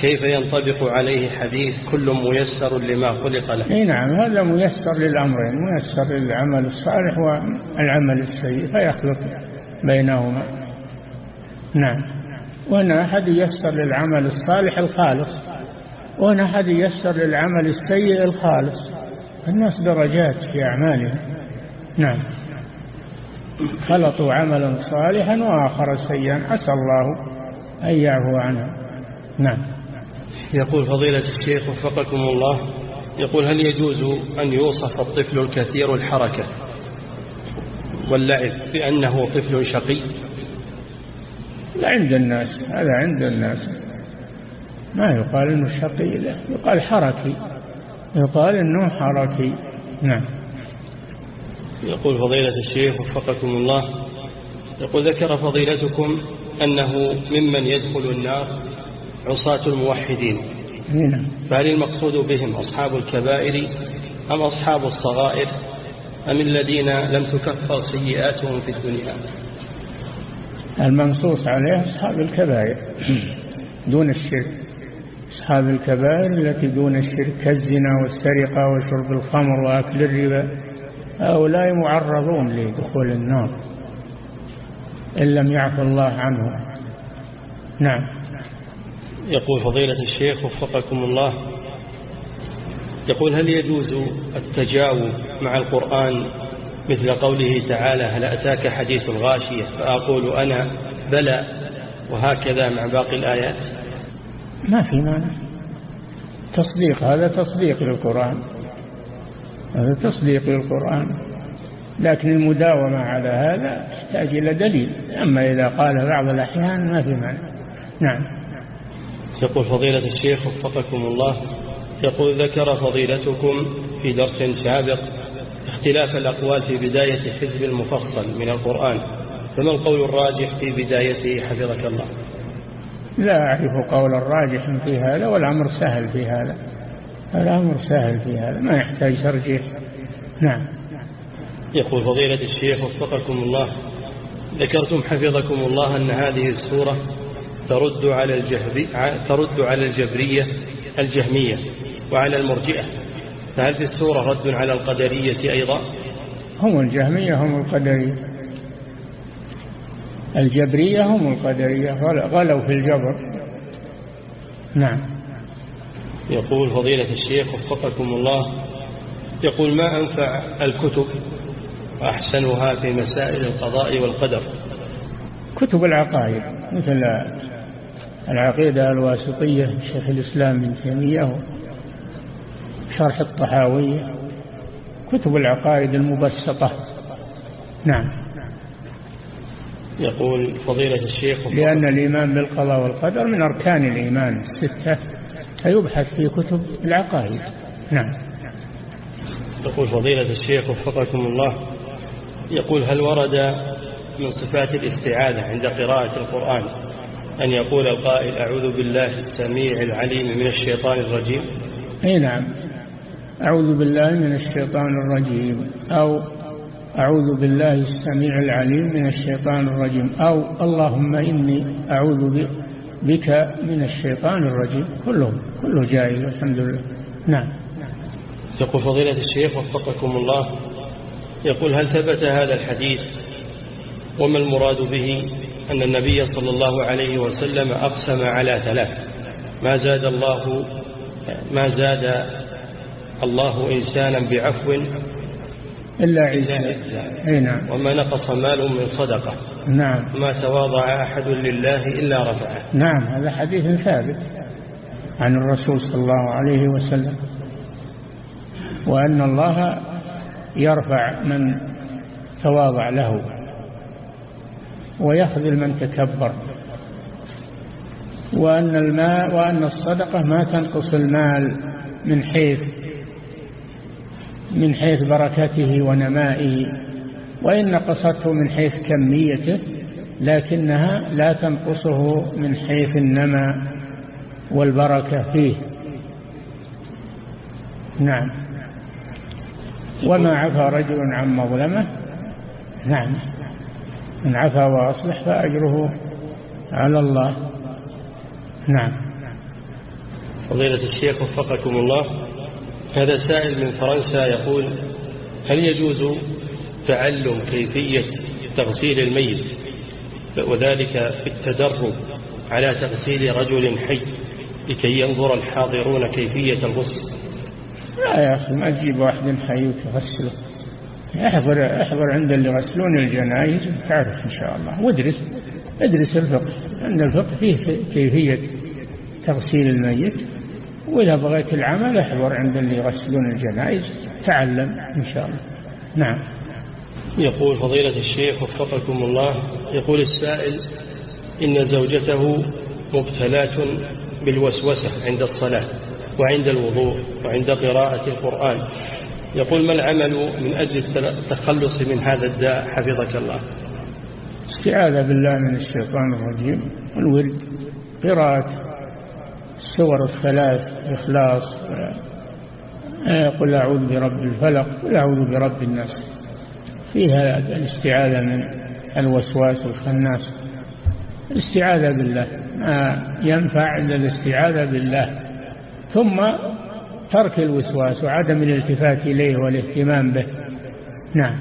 كيف ينطبق عليه حديث كل ميسر لما خلق له؟ إي نعم هذا ميسر للأمرين ميسر للعمل الصالح والعمل السيء فيخلط بينهما. نعم. وهنا أحد يسر للعمل الصالح الخالص وهنا أحد يسر للعمل السيء الخالص الناس درجات في أعمالهم. نعم. خلطوا عملا صالحا وآخر سيئا عسى الله أن يعفو عنه نعم. يقول فضيلة الشيخ وفقكم الله يقول هل يجوز أن يوصف الطفل الكثير الحركة؟ واللعب بأنه طفل شقي. عند الناس هذا عند الناس. ما يقال إنه شقي لا يقال حركي يقال إنه حركي. نعم. يقول فضيلة الشيخ وفقكم الله يقول ذكر فضيلتكم أنه ممن يدخل النار عصاة الموحدين. نعم. فهل المقصود بهم أصحاب الكبائر أم أصحاب الصغائر أم الذين لم تكفر سيئاتهم في الدنيا؟ المنصوص عليه أصحاب الكبائر. دون الشرك. أصحاب الكبائر التي دون الشرك كالزنا والسرقة وشرب الخمر وأكل الربا. هؤلاء معرضون لدخول النار. إن لم يعفو الله عنه نعم. يقول فضيلة الشيخ وفقكم الله. يقول هل يجوز التجاوب مع القرآن مثل قوله تعالى هل أتاك حديث الغاشية؟ فأقول أنا بلى. وهكذا مع باقي الآيات. ما في مانع. تصديق هذا تصديق للقرآن. هذا تصديق للقرآن. لكن المداومة على هذا تحتاج إلى دليل. أما إذا قال بعض الأحيان ما في مانع. نعم. يقول فضيلة الشيخ وفقكم الله يقول ذكر فضيلتكم في درس سابق اختلاف الأقوال في بداية حزب المفصل من القرآن فما القول الراجح في بدايته؟ حفظك الله. لا أعرف قول الراجح في هذا والأمر سهل في هذا. الأمر سهل في هذا ما يحتاج ترجيح. نعم. يقول فضيلة الشيخ وفقكم الله ذكرتم حفظكم الله أن هذه السورة ترد على الجهبي ترد على الجبرية الجهمية وعلى المرجئة. فهل في السورة رد على القدرية أيضا؟ هم الجهمية هم القدرية. الجبرية هم القدرية غلوا في الجبر. نعم. يقول فضيلة الشيخ وفقكم الله يقول ما أنفع الكتب أحسنها في مسائل القضاء والقدر؟ كتب العقائد مثل العقيدة الواسطية شيخ الإسلام من تيمية شرح الطحاوية كتب العقائد المبسطة. نعم. يقول فضيلة الشيخ لأن الإيمان بالقضاء والقدر من أركان الإيمان الستة فيبحث في كتب العقائد. نعم. يقول فضيلة الشيخ وفقكم الله يقول هل ورد من صفات الاستعاذة عند قراءة القرآن أن يقول القائل أعوذ بالله السميع العليم من الشيطان الرجيم؟ أي نعم. أعوذ بالله من الشيطان الرجيم أو أعوذ بالله السميع العليم من الشيطان الرجيم أو اللهم إني أعوذ بك من الشيطان الرجيم كله كله جائز الحمد لله. نعم. يقول فضيلة الشيخ وفقكم الله يقول هل ثبت هذا الحديث؟ وما المراد به؟ أن النبي صلى الله عليه وسلم أقسم على ثلاث ما زاد الله ما زاد الله إنسانا بعفو. إلا عزا أي نعم. وما نقص مال من صدقة. نعم. ما تواضع أحد لله إلا رفعه. نعم هذا حديث ثابت عن الرسول صلى الله عليه وسلم. وأن الله يرفع من تواضع له ويخذل من تكبر. وأن الماء وأن الصدقة ما تنقص المال من حيث من حيث بركته ونمائه وإن نقصته من حيث كميته لكنها لا تنقصه من حيث النمى والبركة فيه. نعم. وما عفى رجل عن مظلمة؟ نعم. من عفى وأصلح فأجره على الله. نعم. فضيلة الشيخ وفقكم الله. هذا سائل من فرنسا يقول هل يجوز تعلم كيفية تغسيل الميت وذلك بالتدرب على تغسيل رجل حي لكي ينظر الحاضرون كيفية الغسل؟ لا يا أخي ما تجيب واحد حي وتغسله. أحضر, أحضر عند اللي يغسلون الجنائز تعرف إن شاء الله وادرس ادرس الفقه أن الفقه فيه كيفية تغسيل الميت. وإذا بغيت العمل احضر عند اللي يغسلون الجنائز تعلم إن شاء الله. نعم. يقول فضيلة الشيخ وفقكم الله يقول السائل إن زوجته مبتلاة بالوسوسة عند الصلاة وعند الوضوء وعند قراءة القرآن. يقول ما العمل من أجل التخلص من هذا الداء؟ حفظك الله. استعاذة بالله من الشيطان الرجيم الورد قراءة السور الثلاث إخلاص قل أعوذ برب الفلق قل أعوذ برب الناس. فيها الاستعاذة من الوسواس الخناس الاستعاذة بالله ما ينفع إلا الاستعاذة بالله. ثم ترك الوسواس وعدم الالتفات إليه والاهتمام به. نعم.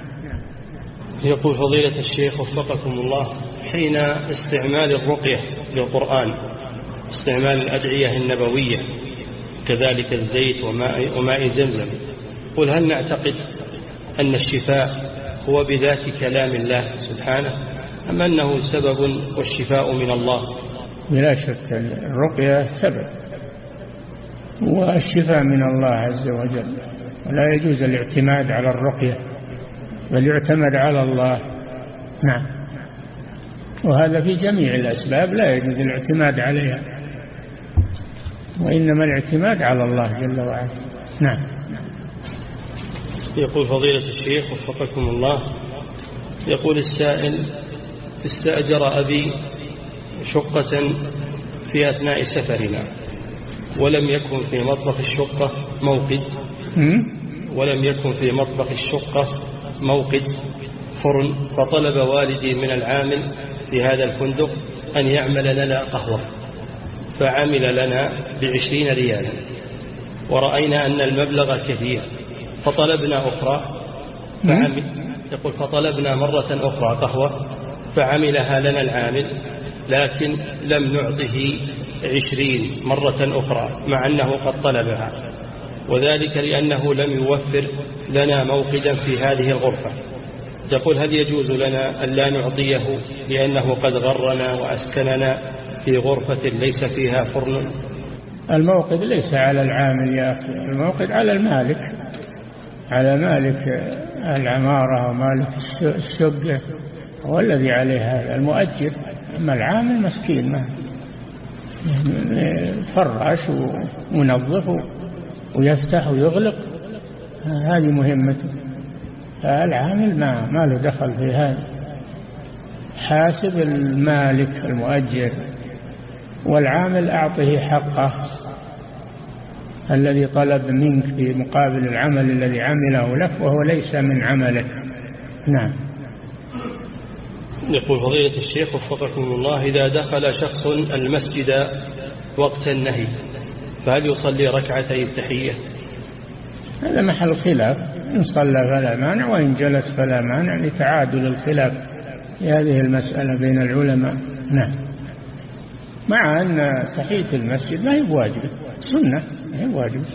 يقول فضيلة الشيخ وفقكم الله حين استعمال الرقية للقرآن استعمال الأدعية النبوية كذلك الزيت وماء, وماء زمزم. قل هل نعتقد أن الشفاء هو بذات كلام الله سبحانه أم أنه سبب والشفاء من الله؟ بلا شك الرقية سبب والشفاء من الله عز وجل. ولا يجوز الاعتماد على الرقية بل يعتمد على الله. نعم. وهذا في جميع الأسباب لا يجوز الاعتماد عليها. وإنما الاعتماد على الله جل وعلا. نعم. يقول فضيلة الشيخ وفقكم الله يقول السائل استأجر أبي شقة في أثناء سفرنا ولم يكن في مطبخ الشقة موقد ولم يكن في مطبخ الشقة موقد فرن فطلب والدي من العامل في هذا الفندق أن يعمل لنا قهوة. فعمل لنا بعشرين ريالا. ورأينا أن المبلغ كثير فطلبنا أخرى. فعمل يقول فطلبنا مرة أخرى قهوة. فعملها لنا العامل. لكن لم نعطه عشرين مرة أخرى مع أنه قد طلبها. وذلك لأنه لم يوفر لنا موقدا في هذه الغرفة. يقول هل يجوز لنا أن لا نعطيه لأنه قد غرنا وأسكننا؟ في غرفة ليس فيها فرن؟ الموقد ليس على العامل يا أخي. الموقد على المالك. على مالك العمارة ومالك الشقة هو الذي عليه هذا. المؤجر. أما العامل مسكين. ما فراش وينظف ويفتح ويغلق. هذه مهمته. فالعامل ما, ما له دخل في هذا. حاسب المالك المؤجر. والعامل أعطه حقه الذي طلب منك في مقابل العمل الذي عمله لك وهو ليس من عملك. نعم. يقول فضيلة الشيخ وفقكم الله إذا دخل شخص المسجد وقت النهي فهل يصلي ركعتي التحية هذا محل خلاف. إن صلى فلا مانع وإن جلس فلا مانع لتعادل الخلاف في هذه المسألة بين العلماء. نعم. مع أن تحية المسجد ما هي بواجبة سنة ما هي بواجبة.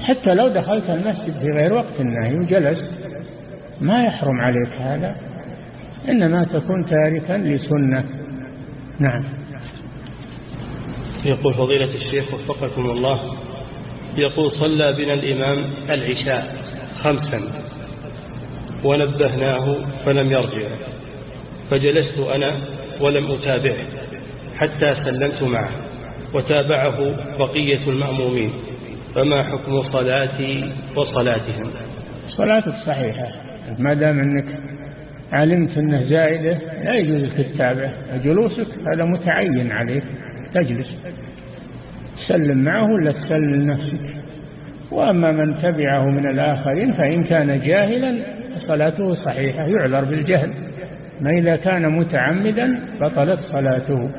حتى لو دخلت المسجد في غير وقت النهي وجلس ما يحرم عليك هذا إنما تكون تاركا لسنة. نعم. يقول فضيلة الشيخ وفقكم الله يقول صلى بنا الإمام العشاء خمسا ونبهناه فلم يرجع فجلست أنا ولم أتابعه. حتى سلمت معه وتابعه بقية المأمومين. فما حكم صلاتي وصلاتهم؟ صلاتك صحيحة. ما دام أنك علمت أنه زائدة لا يجوز الكتابة جلوسك هذا متعين عليك. تجلس. تسلم معه ولا تسلم لنفسك؟ وأما من تبعه من الآخرين فإن كان جاهلا صلاته صحيحة. يعذر بالجهل. ما إذا كان متعمدا بطلت صلاته.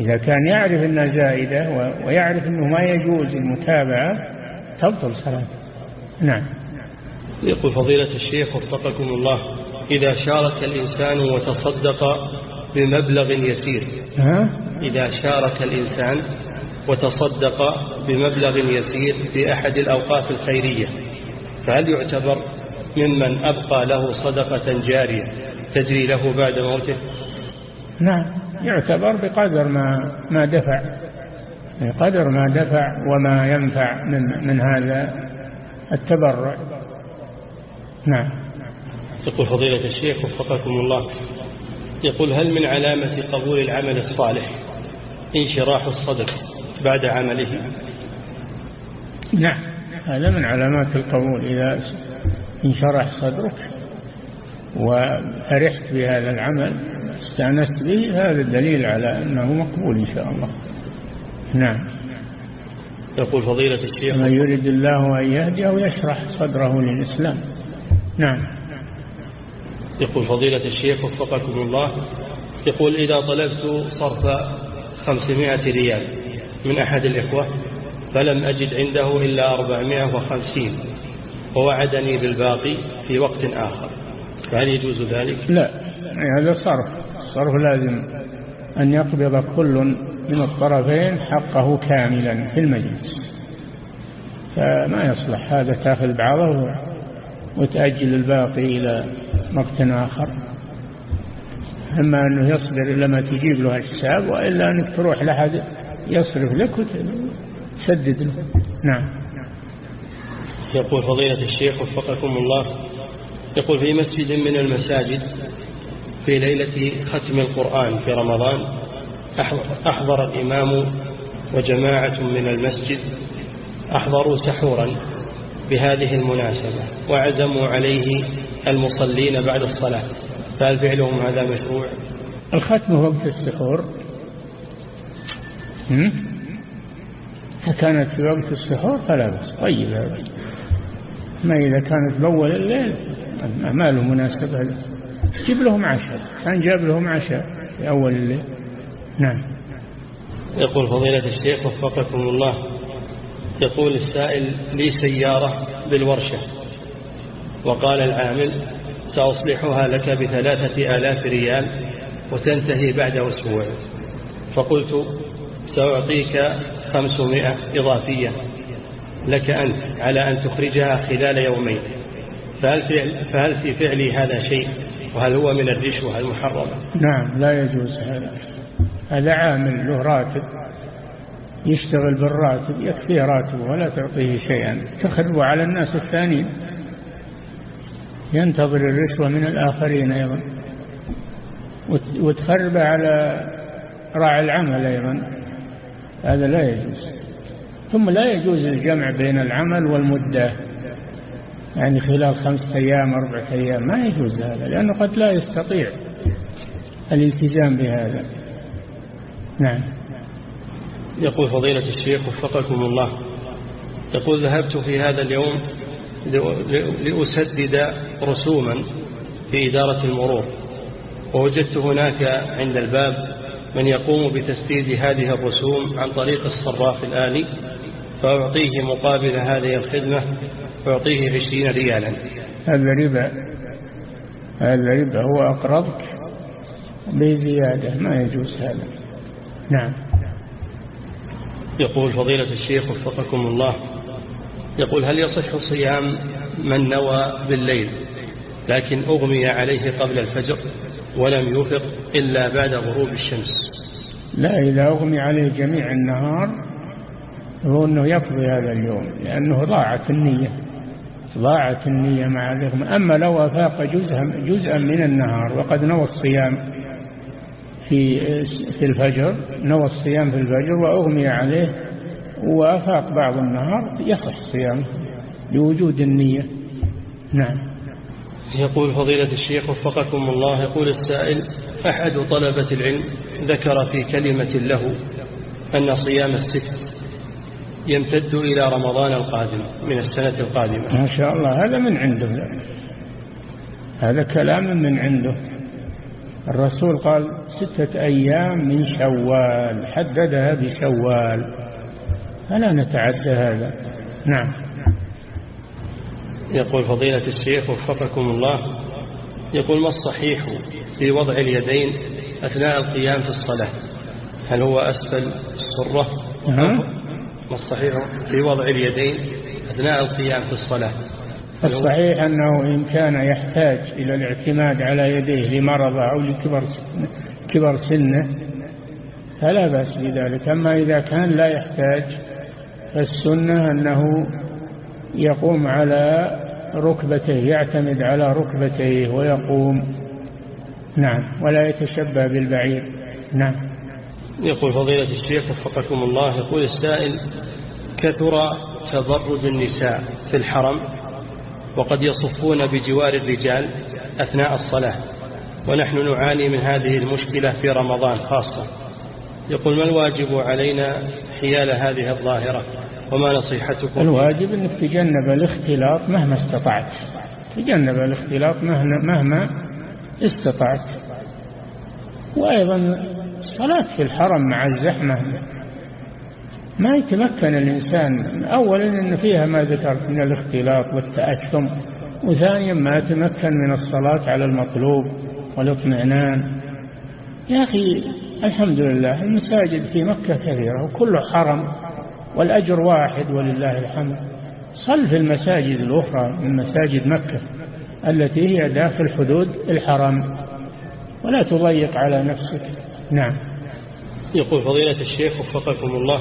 إذا كان يعرف أنها زائدة ويعرف أنه ما يجوز المتابعة تبطل صلاته. نعم. يقول فضيلة الشيخ وفقكم الله إذا شارك الإنسان وتصدق بمبلغ يسير ها؟ إذا شارك الإنسان وتصدق بمبلغ يسير في أحد الأوقاف الخيرية فهل يعتبر ممن أبقى له صدقة جارية تجري له بعد موته؟ نعم. يعتبر بقدر ما ما دفع. قدر ما دفع وما ينفع من, من هذا التبرع. نعم. يقول فضيلة الشيخ وفقكم الله. يقول هل من علامة قبول العمل الصالح انشراح الصدر بعد عمله؟ نعم. هذا من علامات القبول. إذا انشرح صدرك وفرحت بهذا العمل استأنست به هذا الدليل على أنه مقبول إن شاء الله. نعم. يقول فضيلة الشيخ من يريد الله أن يهديه يشرح صدره للإسلام. نعم. يقول فضيلة الشيخ وفقكم الله. يقول إذا طلبت صرف خمسمائة ريال من أحد الإخوة فلم أجد عنده إلا أربعمائة وخمسين ووعدني بالباقي في وقت آخر. فهل يجوز ذلك؟ لا هذا صرف. الصرف لازم أن يقبض كل من الطرفين حقه كاملا في المجلس. فما يصلح هذا تأخذ بعضه وتأجل الباقي إلى وقت آخر. إما أنه يصبر إلا ما تجيب له الحساب وإلا أنك تروح لحد يصرف لك وتسدد له. نعم. يقول فضيلة الشيخ وفقكم الله يقول في مسجد من المساجد في ليلة ختم القرآن في رمضان أحضر الإمام وجماعة من المسجد أحضروا سحورا بهذه المناسبة وعزموا عليه المصلين بعد الصلاة. فهل فعلهم هذا مشروع؟ الختم وقت السحور. فكانت في وقت السحور فلا بس طيب ما إذا كانت بأول الليل ما له مناسبة جيب لهم عشاء. كان جاب لهم عشاء. في أول الليل نعم. يقول فضيلة الشيخ وفقكم الله. يقول السائل لي سيارة بالورشة. وقال العامل سأصلحها لك بثلاثة آلاف ريال وتنتهي بعد أسبوع. فقلت سأعطيك خمسمائة إضافية لك أنت على أن تخرجها خلال يومين. فهل في, فهل في فعلي هذا شيء؟ وهل هو من الرشوة المحرمة نعم لا يجوز هذا. هذا عامل له راتب. يشتغل بالراتب يكفيه راتبه ولا تعطيه شيئا. تخربه على الناس الثانيين. ينتظر الرشوة من الآخرين أيضا. وتخربه على راعي العمل أيضا. هذا لا يجوز. ثم لا يجوز الجمع بين العمل والمدة. يعني خلال خمسة أيام أربعة أيام ما يجوز هذا لأنه قد لا يستطيع الالتزام بهذا. نعم. يقول فضيلة الشيخ وفقكم الله. يقول ذهبت في هذا اليوم لأسدد رسوما في إدارة المرور ووجدت هناك عند الباب من يقوم بتسديد هذه الرسوم عن طريق الصراف الآلي فأعطيه مقابل هذه الخدمة أعطيه عشرين ريالا. هذا ربا. هذا ربا. هو أقرضك بزيادة. ما يجوز هذا. نعم. يقول فضيلة الشيخ وفقكم الله. يقول هل يصح صيام من نوى بالليل لكن أغمي عليه قبل الفجر ولم يفق إلا بعد غروب الشمس؟ لا إذا أغمي عليه جميع النهار هو أنه يقضي هذا اليوم لأنه ضاعت النية. ضاعت النية مع الإغماء أما لو أفاق جزءا, جزءا من النهار وقد نوى الصيام في في الفجر نوى الصيام في الفجر وأغمي عليه وأفاق بعض النهار يصح صيامه لوجود النية. نعم. يقول فضيلة الشيخ وفقكم الله يقول السائل أحد طلبة العلم ذكر في كلمة له أن صيام الست يمتد إلى رمضان القادم من السنة القادمة. ما شاء الله هذا من عنده. هذا كلام من عنده. الرسول قال ستة أيام من شوال حددها بشوال فلا نتعدى هذا؟ نعم. يقول فضيلة الشيخ وفقكم الله يقول ما الصحيح في وضع اليدين أثناء القيام في الصلاة؟ هل هو أسفل السرة ما الصحيح في وضع اليدين أثناء القيام في الصلاة. الصحيح أنه إن كان يحتاج إلى الاعتماد على يديه لمرضه أو لكبر كبر سنه فلا بأس بذلك. أما إذا كان لا يحتاج فالسنة أنه يقوم على ركبتيه يعتمد على ركبتيه ويقوم. نعم. ولا يتشبه بالبعير. نعم. يقول فضيلة الشيخ وفقكم الله يقول السائل كثر تبرج النساء في الحرم وقد يصفون بجوار الرجال أثناء الصلاة ونحن نعاني من هذه المشكلة في رمضان خاصة. يقول ما الواجب علينا حيال هذه الظاهرة؟ وما نصيحتكم؟ الواجب أنك تجنب الاختلاط مهما استطعت. تجنب الاختلاط مهما استطعت. وأيضا الصلاة في الحرم مع الزحمة. ما يتمكن الإنسان أولا أن فيها ما ذكرت من الاختلاط والتأثم وثانيا ما يتمكن من الصلاة على المطلوب والاطمئنان. يا أخي الحمد لله المساجد في مكة كثيرة وكل حرم والأجر واحد ولله الحمد. صل في المساجد الأخرى من مساجد مكة التي هي داخل حدود الحرم ولا تضيق على نفسك. نعم. يقول فضيلة الشيخ وفقكم الله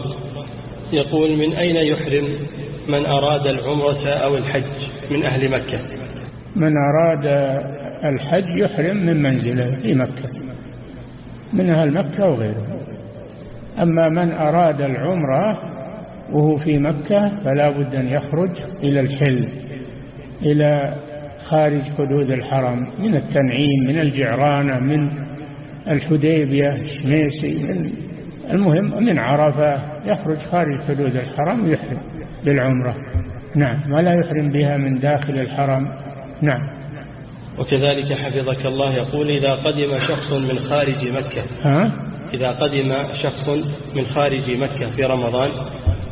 يقول من أين يحرم من أراد العمرة أو الحج من أهل مكة؟ من أراد الحج يحرم من منزله في مكة من أهل مكة وغيره أما من أراد العمرة وهو في مكة فلا بد أن يخرج إلى الحل إلى خارج حدود الحرم من التنعيم من الجعرانة من الحديبية الشميسي من المهم من عرفة يخرج خارج حدود الحرم ويحرم بالعمرة نعم ولا يحرم بها من داخل الحرم. نعم. وكذلك حفظك الله يقول إذا قدم شخص من خارج مكة. ها؟ إذا قدم شخص من خارج مكة في رمضان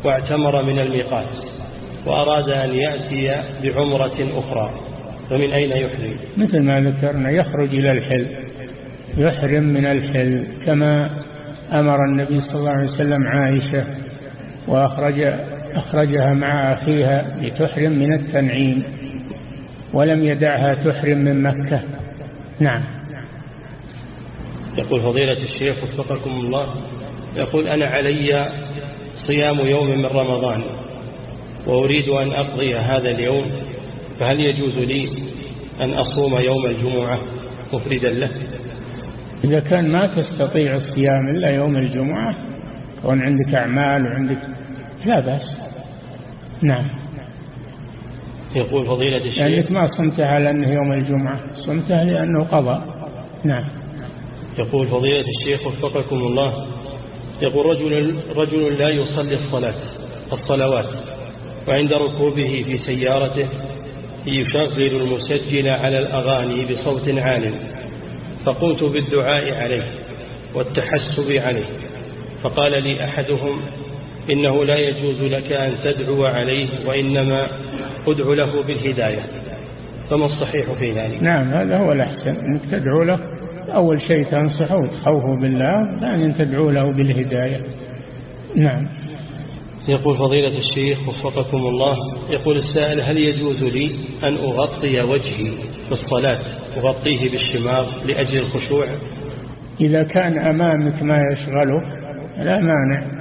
واعتمر من الميقات وأراد أن يأتي بعمرة أخرى فمن أين يحرم؟ مثل ما ذكرنا يخرج إلى الحل. يحرم من الحل كما أمر النبي صلى الله عليه وسلم عائشة وأخرج أخرجها مع أخيها لتحرم من التنعيم ولم يدعها تحرم من مكة. نعم. يقول فضيلة الشيخ وفقكم الله يقول أنا علي صيام يوم من رمضان وأريد أن أقضي هذا اليوم فهل يجوز لي أن أصوم يوم الجمعة مفردا له؟ إذا كان ما تستطيع الصيام إلا يوم الجمعة وأن عندك أعمال وعندك لا بأس. نعم. يقول فضيلة الشيخ. لأنك ما صمتها على أنه يوم الجمعة صمتها لأنه قضى. نعم. يقول فضيلة الشيخ وفقكم الله. يقول رجل, رجل لا يصلي الصلاة الصلوات وعند ركوبه في سيارته يشغل المسجل على الأغاني بصوت عال. فقمت بالدعاء عليه والتحسب عليه فقال لي أحدهم إنه لا يجوز لك أن تدعو عليه وإنما أدعو له بالهداية. فما الصحيح في ذلك؟ نعم هذا هو الأحسن أنك تدعو له. أول شيء تنصحه وتخوفه بالله ثانيا تدعو له بالهداية. نعم. يقول فضيلة الشيخ وفقكم الله يقول السائل هل يجوز لي أن أغطي وجهي في الصلاة أغطيه بالشماغ لأجل الخشوع؟ إذا كان أمامك ما يشغلك لا مانع.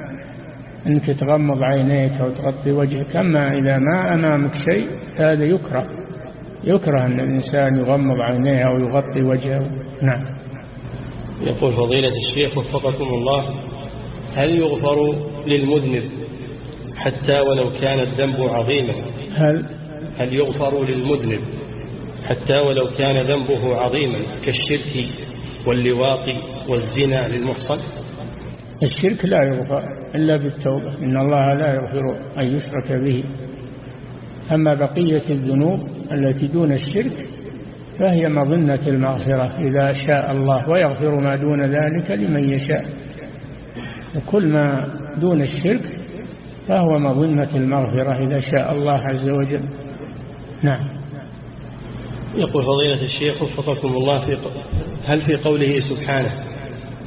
أنك تغمض عينيك أو تغطي وجهك أما إذا ما أمامك شيء هذا يكره. يكره أن الإنسان يغمض عينيه أو يغطي وجهه. نعم. يقول فضيلة الشيخ وفقكم الله هل يغفر للمذنب حتى ولو كان الذنب عظيما. هل هل يغفر للمذنب؟ حتى ولو كان ذنبه عظيما كالشرك واللواط والزنا للمحصن؟ الشرك لا يغفر إلا بالتوبة إن الله لا يغفر أن يشرك به. أما بقية الذنوب التي دون الشرك فهي مظنة المغفرة إذا شاء الله ويغفر ما دون ذلك لمن يشاء. وكل ما دون الشرك فهو مظنة المغفرة إذا شاء الله عز وجل. نعم. يقول فضيلة الشيخ وفقكم الله في هل في قوله سبحانه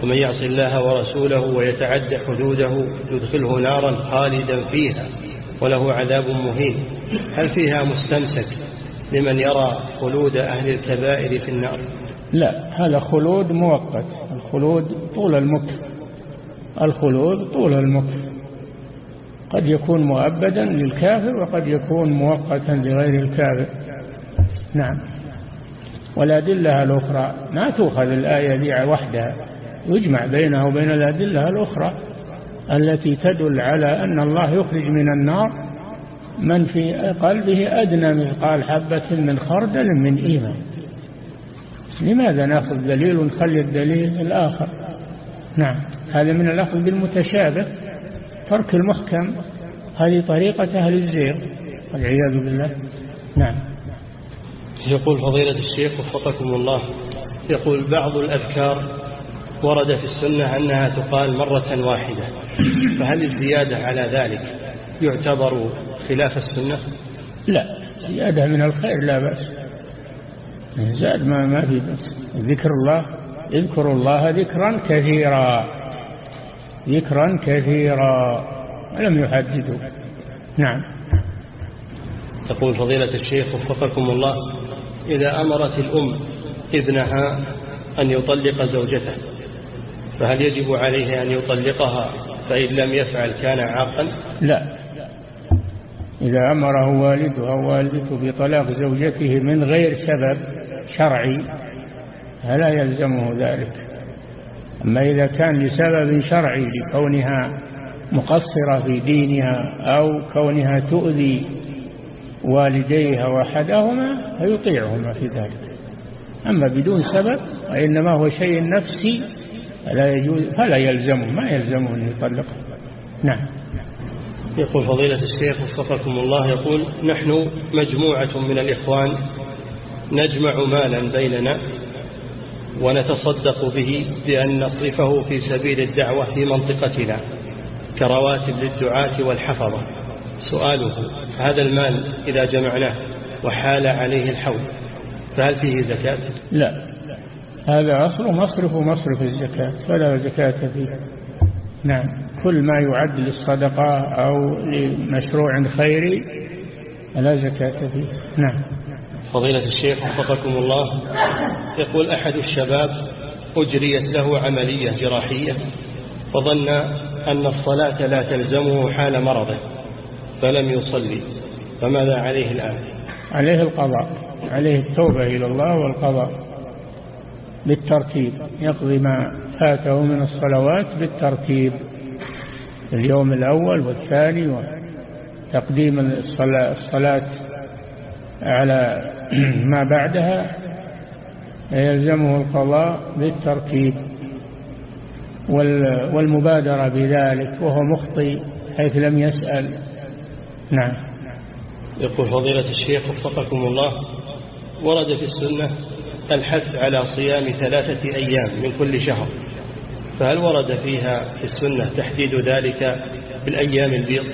ومن يعص الله ورسوله ويتعد حدوده يدخله نارا خالدا فيها وله عذاب مهين؟ هل فيها مستمسك لمن يرى خلود أهل الكبائر في النار؟ لا هذا خلود مؤقت. الخلود طول المكر. الخلود طول المكر. قد يكون مؤبدا للكافر وقد يكون مؤقتا لغير الكافر. نعم. والأدلة الأخرى ما تؤخذ الآية دي وحدها. يجمع بينها وبين الأدلة الأخرى التي تدل على أن الله يخرج من النار من في قلبه أدنى مثقال حبة من خردل من إيمان. لماذا نأخذ دليل؟ ونخلي الدليل الآخر. نعم. هذا من الأخذ بالمتشابه. ترك المحكم هذه طريقة أهل الزيغ والعياذ بالله. نعم. يقول فضيلة الشيخ وفقكم الله يقول بعض الأذكار ورد في السنة أنها تقال مرة واحدة فهل الزيادة على ذلك يعتبر خلاف السنة؟ لا زيادة من الخير لا بأس. زاد ما, ما في بأس. ذكر الله اذكروا الله ذكرا كثيرا. ذكرا كثيرا. ولم يحددوا نعم. تقول فضيلة الشيخ وفقكم الله إذا أمرت الأم ابنها أن يطلق زوجته فهل يجب عليه أن يطلقها؟ فإن لم يفعل كان عاقا؟ لا. إذا أمره والده أو والدته بطلاق زوجته من غير سبب شرعي فلا يلزمه ذلك. أما إذا كان لسبب شرعي لكونها مقصرة في دينها أو كونها تؤذي والديها وحدهما فيطيعهما في ذلك. أما بدون سبب وإنما هو شيء نفسي فلا يجوز فلا يلزمه ما يلزمه أن يطلقه. نعم. يقول فضيلة الشيخ وفقكم الله يقول نحن مجموعة من الإخوان نجمع مالا بيننا ونتصدق به بأن نصرفه في سبيل الدعوة في منطقتنا كرواتب للدعاة والحفظة. سؤاله هذا المال إذا جمعناه وحال عليه الحول فهل فيه زكاة؟ لا. هذا أصل مصرف مصرف الزكاة فلا زكاة فيه. نعم. كل ما يعد للصدقة أو لمشروع خيري فلا زكاة فيه. نعم. فضيلة الشيخ وفقكم الله يقول أحد الشباب أجريت له عملية جراحية فظن أن الصلاة لا تلزمه حال مرضه فلم يصلي فماذا عليه الآن؟ عليه القضاء عليه التوبة إلى الله والقضاء بالترتيب يقضي ما فاته من الصلوات بالترتيب اليوم الأول والثاني وتقديم الصلاة, الصلاة على ما بعدها يلزمه القضاء بالترتيب والمبادرة بذلك وهو مخطي حيث لم يسأل. نعم. يقول فضيلة الشيخ وفقكم الله ورد في السنة الحث على صيام ثلاثة أيام من كل شهر. فهل ورد فيها في السنة تحديد ذلك بالأيام البيض؟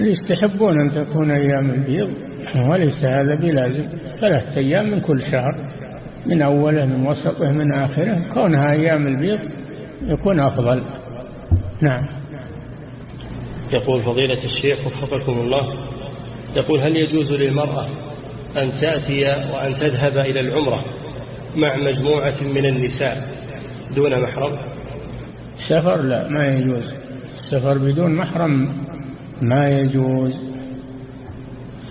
يستحبون أن تكون أيام البيض. وليس هذا بلازم. ثلاثة أيام من كل شهر من أوله من وسطه من آخره. كونها أيام البيض يكون أفضل. نعم. يقول فضيلة الشيخ وفقكم الله يقول هل يجوز للمرأة أن تأتي وأن تذهب إلى العمرة مع مجموعة من النساء دون محرم؟ سفر لا ما يجوز. السفر بدون محرم ما يجوز.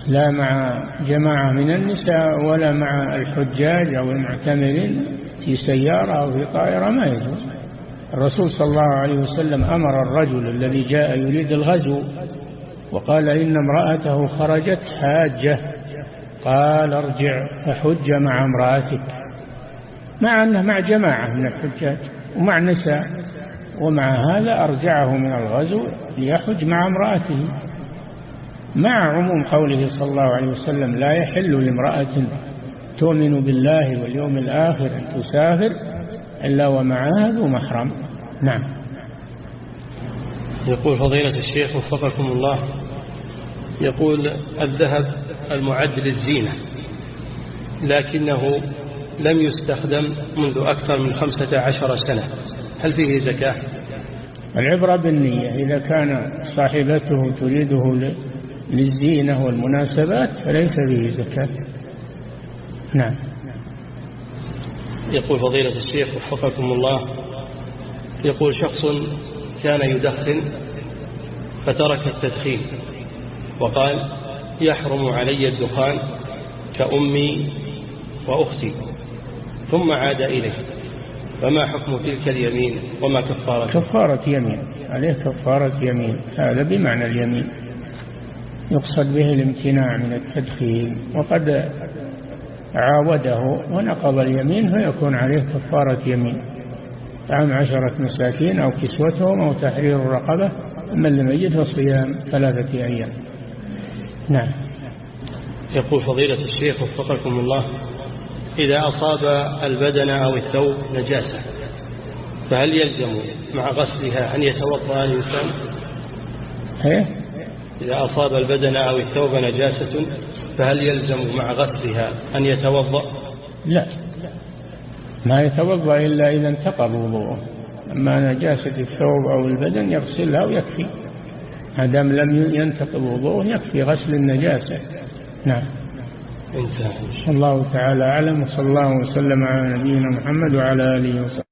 لا مع جماعة من النساء ولا مع الحجاج أو المعتمرين في سيارة أو في طائرة ما يجوز. الرسول صلى الله عليه وسلم أمر الرجل الذي جاء يريد الغزو وقال إن امرأته خرجت حاجة قال ارجع فحج مع امرأتك. مع أنه مع جماعة من الحجاج ومع نساء ومع هذا أرجعه من الغزو ليحج مع امرأته. مع عموم قوله صلى الله عليه وسلم لا يحل لامرأة تؤمن بالله واليوم الآخر أن تسافر إلا ومعها ذو محرم نعم. يقول فضيلة الشيخ وفقكم الله يقول الذهب المعد للزينة لكنه لم يستخدم منذ أكثر من خمسة عشر سنة هل فيه زكاة؟ العبرة بالنية إذا كان صاحبته تريده للزينة والمناسبات فليس فيه زكاة. نعم. يقول فضيلة الشيخ وفقكم الله يقول شخص كان يدخن فترك التدخين وقال يحرم علي الدخان كأمي وأختي ثم عاد إليه. فما حكم تلك اليمين وما كفارة؟ كفارة يمين عليه كفارة يمين هذا بمعنى اليمين. يقصد به الامتناع من التدخين وقد عاوده ونقض اليمين فيكون عليه كفارة يمين. طعام عشرة مساكين أو كسوتهم أو تحرير الرقبة من لم يجد فصيام ثلاثة أيام. نعم. يقول فضيلة الشيخ وفقكم الله إذا أصاب البدن أو الثوب نجاسة فهل يلزم مع غسلها أن يتوضأ الإنسان؟ إيه؟ إذا أصاب البدن أو الثوب نجاسة فهل يلزم مع غسلها أن يتوضأ؟ لا. ما يتوضأ إلا إذا انتقض وضوءه. أما نجاسة الثوب أو البدن يغسلها ويكفي. ما دام لم ينتقض وضوءه يكفي غسل النجاسة. نعم. انتهى. الله تعالى أعلم وصلى الله وسلم على نبينا محمد وعلى آله وصحبه.